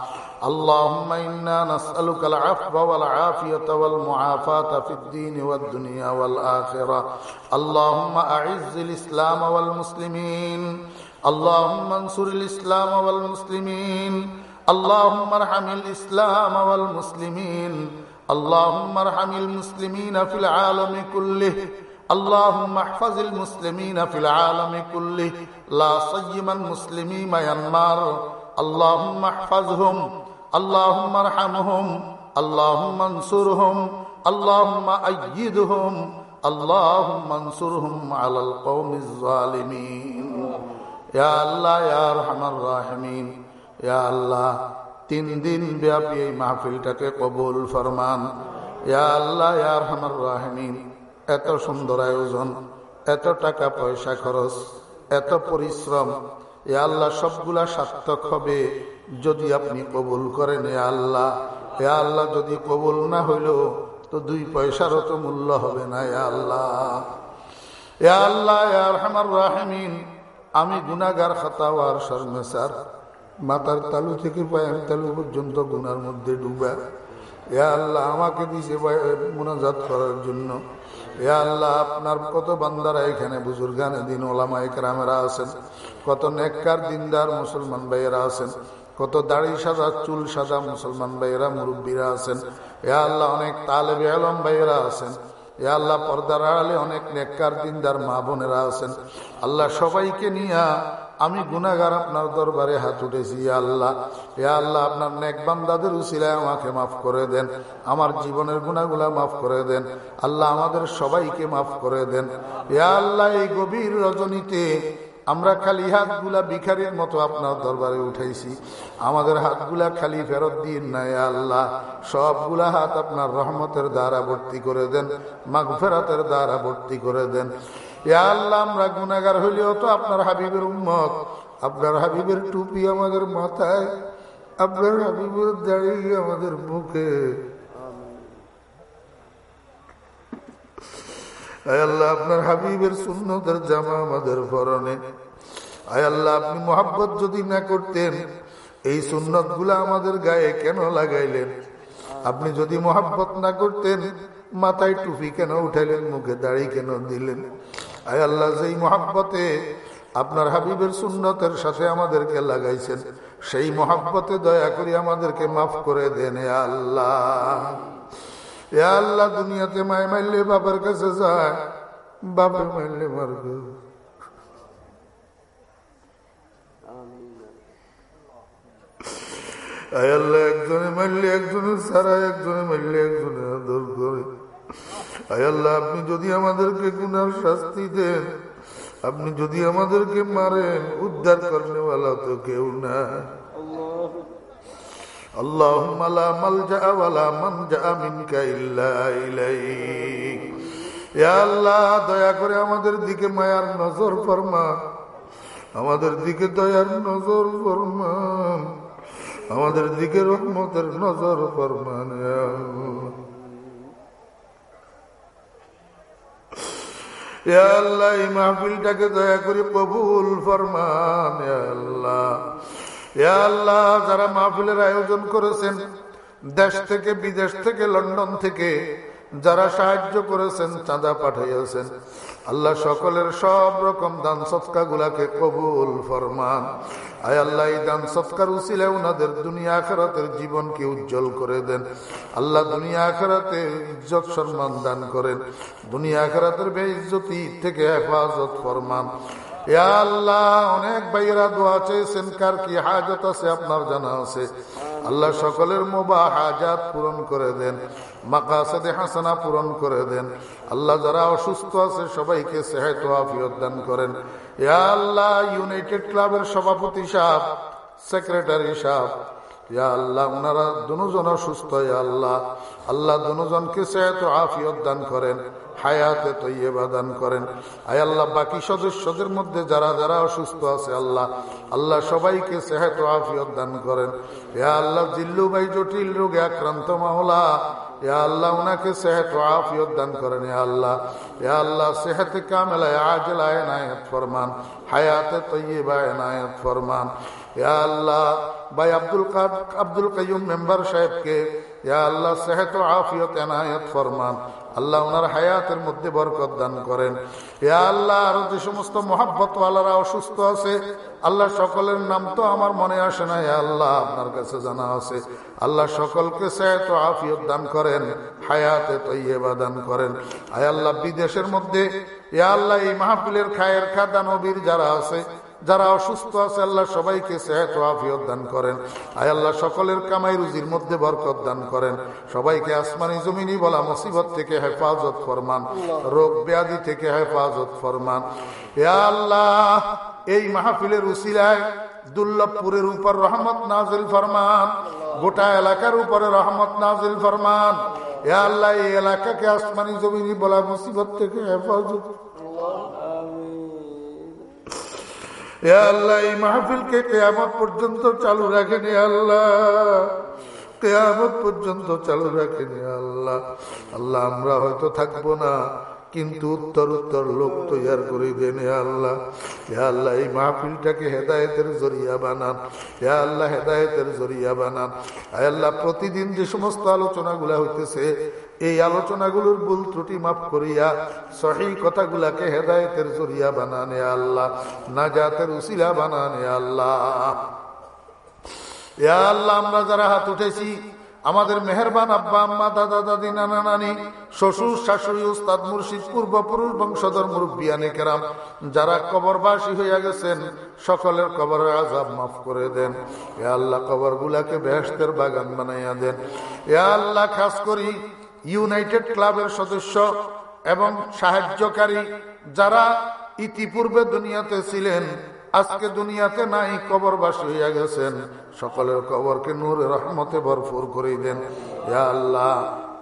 اللهم إنا نسألك العفو والعافية والمعافاة في الدين والدنيا والآخرة. اللهم أعز الإسلام والمسلمين. اللهم انصر الإسلام والمسلمين. اللهم ارحم الإسلام والمسلمين. اللهم ارحم المسلمين في العالم كله. اللهم احفظ المسلمين في العالم كله. لا صيما مسلمي ميانمار اللهم احفظهم. اللهم ارحمهم. اللهم انصرهم. اللهم أيدهم. اللهم انصرهم على القوم الظالمين. ইয়া ইয়া আল্লাহ, তিন দিন ব্যাপী এই কবুল ফরমান। ইয়া আল্লাহ এত সুন্দর আয়োজন, এত টাকা পয়সা খরচ, এত পরিশ্রম। এ আল্লাহ, সবগুলা সার্থক হবে যদি আপনি কবুল করেন এ আল্লাহ। এ আল্লাহ, যদি কবুল না হইল তো দুই পয়সারও তো মূল্য হবে না এ আল্লাহ। এ আল্লাহ এ রহমান রাহমিন আমি গুনাগার খাতাওয়ার, শর্মেসার মাতার তালু থেকে পায়ের তালু পর্যন্ত গুনার মধ্যে ডুবা। এ আল্লাহ আমাকে দিছে মোনাজাত করার জন্য। এ আল্লাহ আপনার কত বান্দারা এখানে বুজুর্গানে দিন ওলামা একরামেরা আছেন। কত নেককার দিনদার মুসলমান ভাইয়েরা আছেন। কত দাড়ি সাদা চুল সাদা মুসলমান ভাইয়েরা, মুরব্বীরা আছেন। এ আল্লাহ অনেক তালেবে আলম ভাইয়েরা আছেন। এ আল্লাহ পর্দার আড়ালে অনেক নেককার দিনদার মা বোনেরা আছেন। আল্লাহ সবাইকে নিয়ে আমি গুনাগার আপনার দরবারে হাত উঠেছি আল্লাহ। এ আল্লাহ, আপনার নেক বান্দাদের উচিলায় আমাকে মাফ করে দেন। আমার জীবনের গুণাগুলা মাফ করে দেন। আল্লাহ আমাদের সবাইকে মাফ করে দেন। এ আল্লাহ, এই গভীর রজনীতে আমরা খালি হাতগুলা ভিখারির মতো আপনার দরবারে উঠাইছি। আমাদের হাতগুলা খালি ফেরত দিন নাই আল্লাহ। সবগুলা হাত আপনার রহমতের দ্বারা ভর্তি করে দেন মাঘ ফেরাতের দ্বারা ভর্তি করে দেন। আল্লাহ, আমরা হইলেও তো আপনার হাবিবের উম্মত। আপনার হাবিবের টুপি আমাদের মাথায়, আপনার হাবিবের দাঁড়িয়ে আমাদের মুখে। আল্লাহ, আপনার হাবিবের সুন্নতের জামা আমাদের ফরনে আয় আল্লাহ, আপনি মোহাব্বত যদি না করতেন, এই সুন্নত আমাদের গায়ে কেন লাগাইলেন? আপনি যদি মোহাব্বত না করতেন, মাথায় টুপি কেন উঠাইলেন, মুখে দাড়ি কেন দিলেন? আয় আল্লাহ, যেই মোহাব্বতে আপনার হাবিবের সুন্নতের সাথে আমাদেরকে লাগাইছেন, সেই মোহাব্বতে দয়া করি আমাদেরকে মাফ করে দেন আল্লাহ। এ আল্লাহ, দুনিয়াতে মায় মারলে বাবার কাছে যায় বাবা মারলে মারব। আল্লাহ, একজনে মারলে একজনে সারা, একজনে মারলে একজনে আদর করে। আল্লাহ আপনি যদি আমাদেরকে গুনার শাস্তি দেন আপনি যদি আমাদেরকে মারেন উদ্ধার করনেওয়ালা তো কেউ না اللهم لا ملجأ ولا منجأ منك إلا إليك يا الله দয়া করে আমাদের দিকে মায়ার নজর ফরমা আমাদের দিকে দয়ার নজর ফরমান আমাদের দিকে রহমতের নজর ফরমান আল্লাহ। এই মাহফিলটাকে দয়া করে কবুল ফরমান আল্লাহ আল্লাহ, যারা মাহফিলের আয়োজন করেছেন, দেশ থেকে, বিদেশ থেকে, লন্ডন থেকে, যারা সাহায্য করেছেন, চাঁদা পাঠাইয়াছেন আল্লাহ সকলের সব রকম দান সৎকা গুলাকে কবুল ফরমান। আয় আল্লাহ দান সৎকার উচিলে ওনাদের দুনিয়া আখরাতের জীবনকে উজ্জ্বল করে দেন। আল্লাহ দুনিয়া আখরাতে ইজ্জত সম্মান দান করেন। দুনিয়া আখরাতের বেইজ্জতি থেকে হেফাজত ফরমান। আল্লাহ, অনেক ভাইয়েরা দোয়া চেয়েছেন, কার কি হাজত আছে আপনার জানা আছে? আল্লাহ সকলের মোবা হাজাত পূরণ করে দেন, মাকাসাদে হাসানা পূরণ করে দেন। আল্লাহ যারা অসুস্থ আছে সবাইকে সেহেত আফিয়ত দান করেন। ইয়া আল্লাহ, ইউনাইটেড ক্লাবের সভাপতি সাহেব, সেক্রেটারি সাহেব, ইয়া আল্লাহ ওনারা ইয়া আল্লাহ। আল্লাহ দুজনকে সেহেত আফিয়ত দান করেন। হায়াতে তৈবা দান করেন। আয় আল্লাহ, বাকি সদস্যদের মধ্যে যারা যারা অসুস্থ আছে, আল্লাহ আল্লাহ সবাইকে সেহেত আফিয়ত দান করেন। ইয়া আল্লাহ জিল্লু ভাই জটিল রোগে আক্রান্ত মাওলা। ইয়া আল্লাহ, উনাকে সেহেত আফিয়ত দান করেন, ইয়া আল্লাহ। ইয়া আল্লাহ, সেহেত কামেলা আজলা এনায়ত ফরমান। হায়াতে তৈবা এনায়ত ফরমান। ইয়া আল্লাহ, ভাই আব্দুল কাদ, আব্দুল কাইয়ুম মেম্বার সাহেবকে, ইয়া আল্লাহ, সেহেত আফিয়ত এনায়ত ফরমান। আল্লাহ ওনার হায়াতের মধ্যে বরকত দান করেন। এ আল্লাহ, আরও যে সমস্ত মহাব্বত ওয়ালারা অসুস্থ আছে, আল্লাহ সকলের নাম তো আমার মনে আসে না, ইয়া আল্লাহ, আপনার কাছে জানা আছে। আল্লাহ সকলকে সেহেত আফিয়ত দান করেন, হায়াতে তৈবা দান করেন। আয় আল্লাহ, বিদেশের মধ্যে এ আল্লাহ, এই মাহফিলের খায়ের খাদা নবীর যারা আছে যারা অসুস্থ আছে, আল্লাহ সবাইকে সেহত আফিয়ত দান করেন। আয় আল্লাহ, সকলের কামাই রুজির মধ্যে বরকত দান করেন। সবাইকে আসমানি জমিনি বলা মুসিবত থেকে হেফাজত ফরমান। রোগ ব্যাধি থেকে হেফাজত ফরমান। আল্লাহ, এই মাহফিলের উসিলায় দুর্লভপুরের উপর রহমত নাজিল ফরমান। গোটা এলাকার উপরে রহমত নাজিল ফরমান। এ আল্লাহ, এই এলাকাকে আসমানি জমিনি বলা মুসিবত থেকে হেফাজত এ আল্লাহ, এই মাহফিলকে কেয়ামত পর্যন্ত চালু রাখেন আল্লাহ। কেয়ামত পর্যন্ত চালু রাখেন আল্লাহ। আল্লাহ, আমরা হয়তো থাকব না, কিন্তু উত্তর উত্তর লোক তৈয়ার করে দেন হে আল্লাহ। হে আল্লাহ, এই মাহফিলটাকে হেদায়তের জরিয়া বানান। হে আল্লাহ, হেদায়তের জরিয়া বানান। আল্লাহ, প্রতিদিন যে সমস্ত আলোচনাগুলা হইতেছে এই আলোচনাগুলোর ভুল ত্রুটি মাফ করিয়া সহি কথাগুলাকে হেদায়তের জরিয়া বানান আল্লাহ, নাজাতের উসিলা বানান আল্লাহ। আল্লাহ, আমরা যারা হাত উঠেছি, আমাদের মেহরবান আব্বা, আম্মা, দাদা, দাদি, নানা, নানি, শ্বশুর, শাশুড়ি, উস্তাদ, মুর্শিদ, পূর্বপুরুষ, বংশধর মুরব্বিয়ানে কেরাম যারা কবরবাসী হইয়া গেছেন, সকলের কবরের আজাব মাফ করে দেন। এ আল্লাহ কবর গুলাকে বেহেস্তের বাগান বানাইয়া দেন। এ আল্লাহ, খাস করি ইউনাইটেড ক্লাবের সদস্য এবং সাহায্যকারী যারা ইতিপূর্বে দুনিয়াতে ছিলেন, আজকে দুনিয়াতে নাই, কবরবাসী হইয়া গেছেন। সকলের কবরকে নূরে রহমতে ভরপুর করে দেন। আল্লাহ,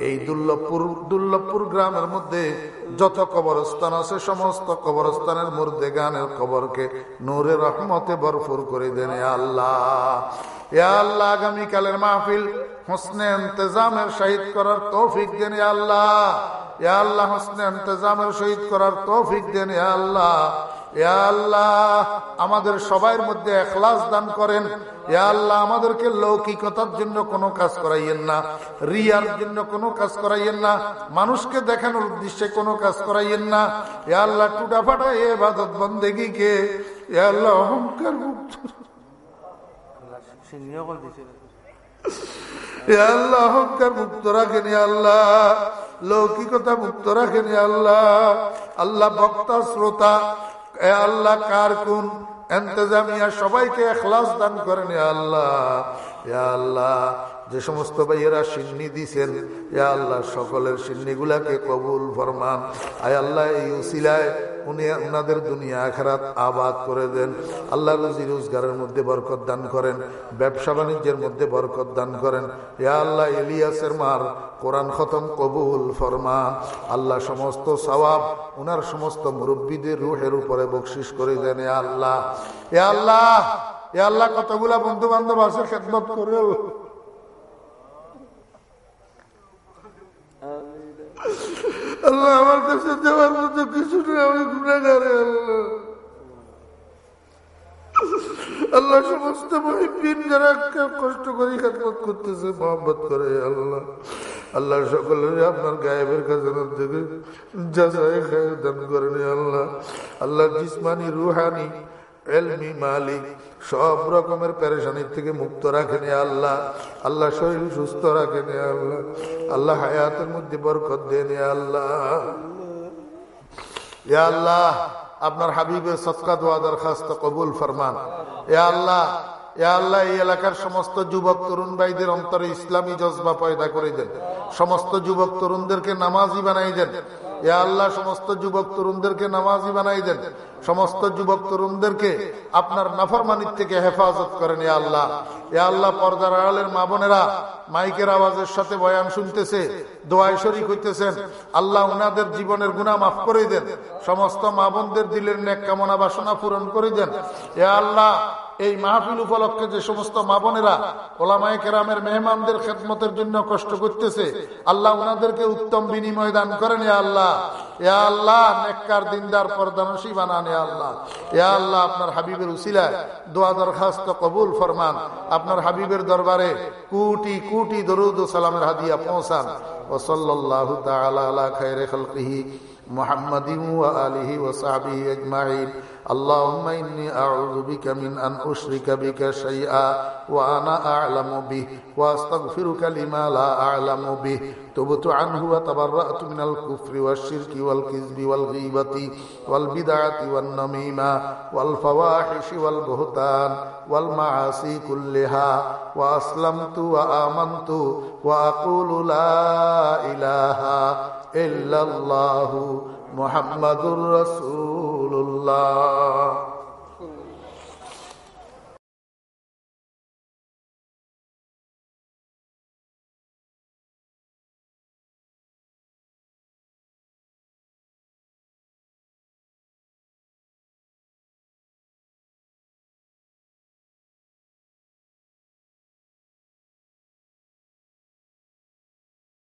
এই দুর্লভপুর দুর্লভপুর গ্রামের মধ্যে যত কবরস্থান আছে, সমস্ত কবরস্থানের মধ্যে গানের কবরকে নূরে রহমতে ভরপুর করে দেন। আল্লাহ আল্লাহ, আগামীকালের মাহফিল হোসনে ইন্তজামের শহীদ করার তৌফিক দেন আল্লাহ। ইয়া আল্লাহ, হোসনে ইন্তজামের শহীদ করার তৌফিক দেন ইয়া আল্লাহ। আল্লাহ, আমাদের সবার মধ্যে এখলাস দান করেন। আল্লাহ, আমাদেরকে লৌকিকতার জন্য কোনো কাজ করাইয়েন না, রিয়ার জন্য কোনো কাজ করাইয়েন না, মানুষকে দেখানোর উদ্দেশ্যে কোনো কাজ করাইয়েন না। এ আল্লাহ, টুটা ফাটা এ বাদত বন্দেগীকে। এ আল্লাহ, অহংকার আল্লাহ অহংকার মুক্ত রাখেন আল্লাহ। লৌকিকতা মুক্ত রাখেন আল্লাহ। আল্লাহ বক্তা, শ্রোতা, এ আল্লাহ কার কোন? এন্তেজামিয়া সবাইকে এখলাস দান করেন আল্লাহ। আল্লাহ, যে সমস্ত ভাইয়েরা সিন্নি দিছেন ইয়া আল্লাহ সকলের সিন্নি গুলাকে কবুল ফরমান। আয় আল্লাহ, এই উসিলায় উনি উনাদের দুনিয়া আখরাত আবাদ করে দেন। আল্লাহ রুজি রোজগারের মধ্যে বরকত দান করেন, ব্যবসা বাণিজ্যের মধ্যে বরকত দান করেন। ইয়া আল্লাহ ইলিয়াসের মার কোরআন খতম কবুল ফরমান আল্লাহ সমস্ত সওয়াব, উনার সমস্ত মুরব্বীদের রুহের উপরে বকশিস করে দেন এ আল্লাহ। এ আল্লাহ এ আল্লাহ, কতগুলা বন্ধু বান্ধব আছে খেদমত করে আল্লাহ আমার কাছে দেওয়ার মতো কিছু নেই, আমি গুণাগারে আল্লাহ। আল্লাহ সমস্ত মহিবিন যারা কষ্ট করে খেদমত করতেছে মোহাম্মত করে আল্লাহ। আল্লাহ সকলের আপনার গায়েবের কাছে থেকে যাচাই খায় দান করেন আল্লাহ। আল্লাহ জিসমানি, রুহানি, এলমি, মালিক সব রকমের পেরেশানির থেকে মুক্ত রাখেন আল্লাহ। আল্লাহ শরীর সুস্থ রাখেন আল্লাহ। আল্লাহ হায়াতের মধ্যে বরকত দেন আল্লাহ। ইয়া আল্লাহ, আপনার হাবিবের সৎকা, দোয়া, দরখাস্ত কবুল ফরমান। এ আল্লাহ এ আল্লাহ, এই এলাকার সমস্ত যুবক, তরুণ ভাইদের অন্তরে ইসলামী জজবা পয়দা করে দেন। সমস্ত যুবক, তরুণদেরকে নামাজি বানাই দেন। এ আল্লাহ, সমস্ত যুবক তরুণদেরকে নামাজি বানাই দেন। সমস্ত যুবক তরুণদেরকে আপনার নাফরমানির থেকে হেফাজত করেন এ আল্লাহ। এ আল্লাহ, পর্দার আড়ালের মা বোনেরা মাইকের আওয়াজের সাথে বয়ান শুনতেছে, দোয়ায় শরিক হইতেছেন। আল্লাহ উনাদের জীবনের গুণা মাফ করে দেন। সমস্ত মা বোনদের দিলের নেক কামনা বাসনা পূরণ করে দেন। এ আল্লাহ এই মাহফিল উপলক্ষে যে সমস্ত মা বোনেরা, ওলামায় কেরামের মেহমানদের খেদমতের জন্য কষ্ট করতেছে, আল্লাহ ওনাদেরকে উত্তম বিনিময় দান করেন এ আল্লাহ। এ আল্লাহ, নেককার দিনদার পর্দানসী বানান এ আল্লাহ। এ আল্লাহ, আপনার হাবিবের উসিলায় দোয়া দরখাস্ত কবুল ফরমান। আপনার হাবিবের দরবারে কুটি কুটি দরুদ সালামের হাদিয়া পৌঁছান। ওসল্লাহ তালা খায়রে খালকিহি। محمد وآله وصحبه أجمعين. اللهم إني أعوذ بك من أن أشرك بك شيئا وأنا أعلم به وأستغفرك لما لا أعلم به. تبت عنه وتبرأت من الكفر والشرك والكذب والغيبة والبدعة والنميمة والفواحش والبهتان والمعاصي كلها. وأسلمت وآمنت وأقول لا إله إلا الله محمد رسول الله.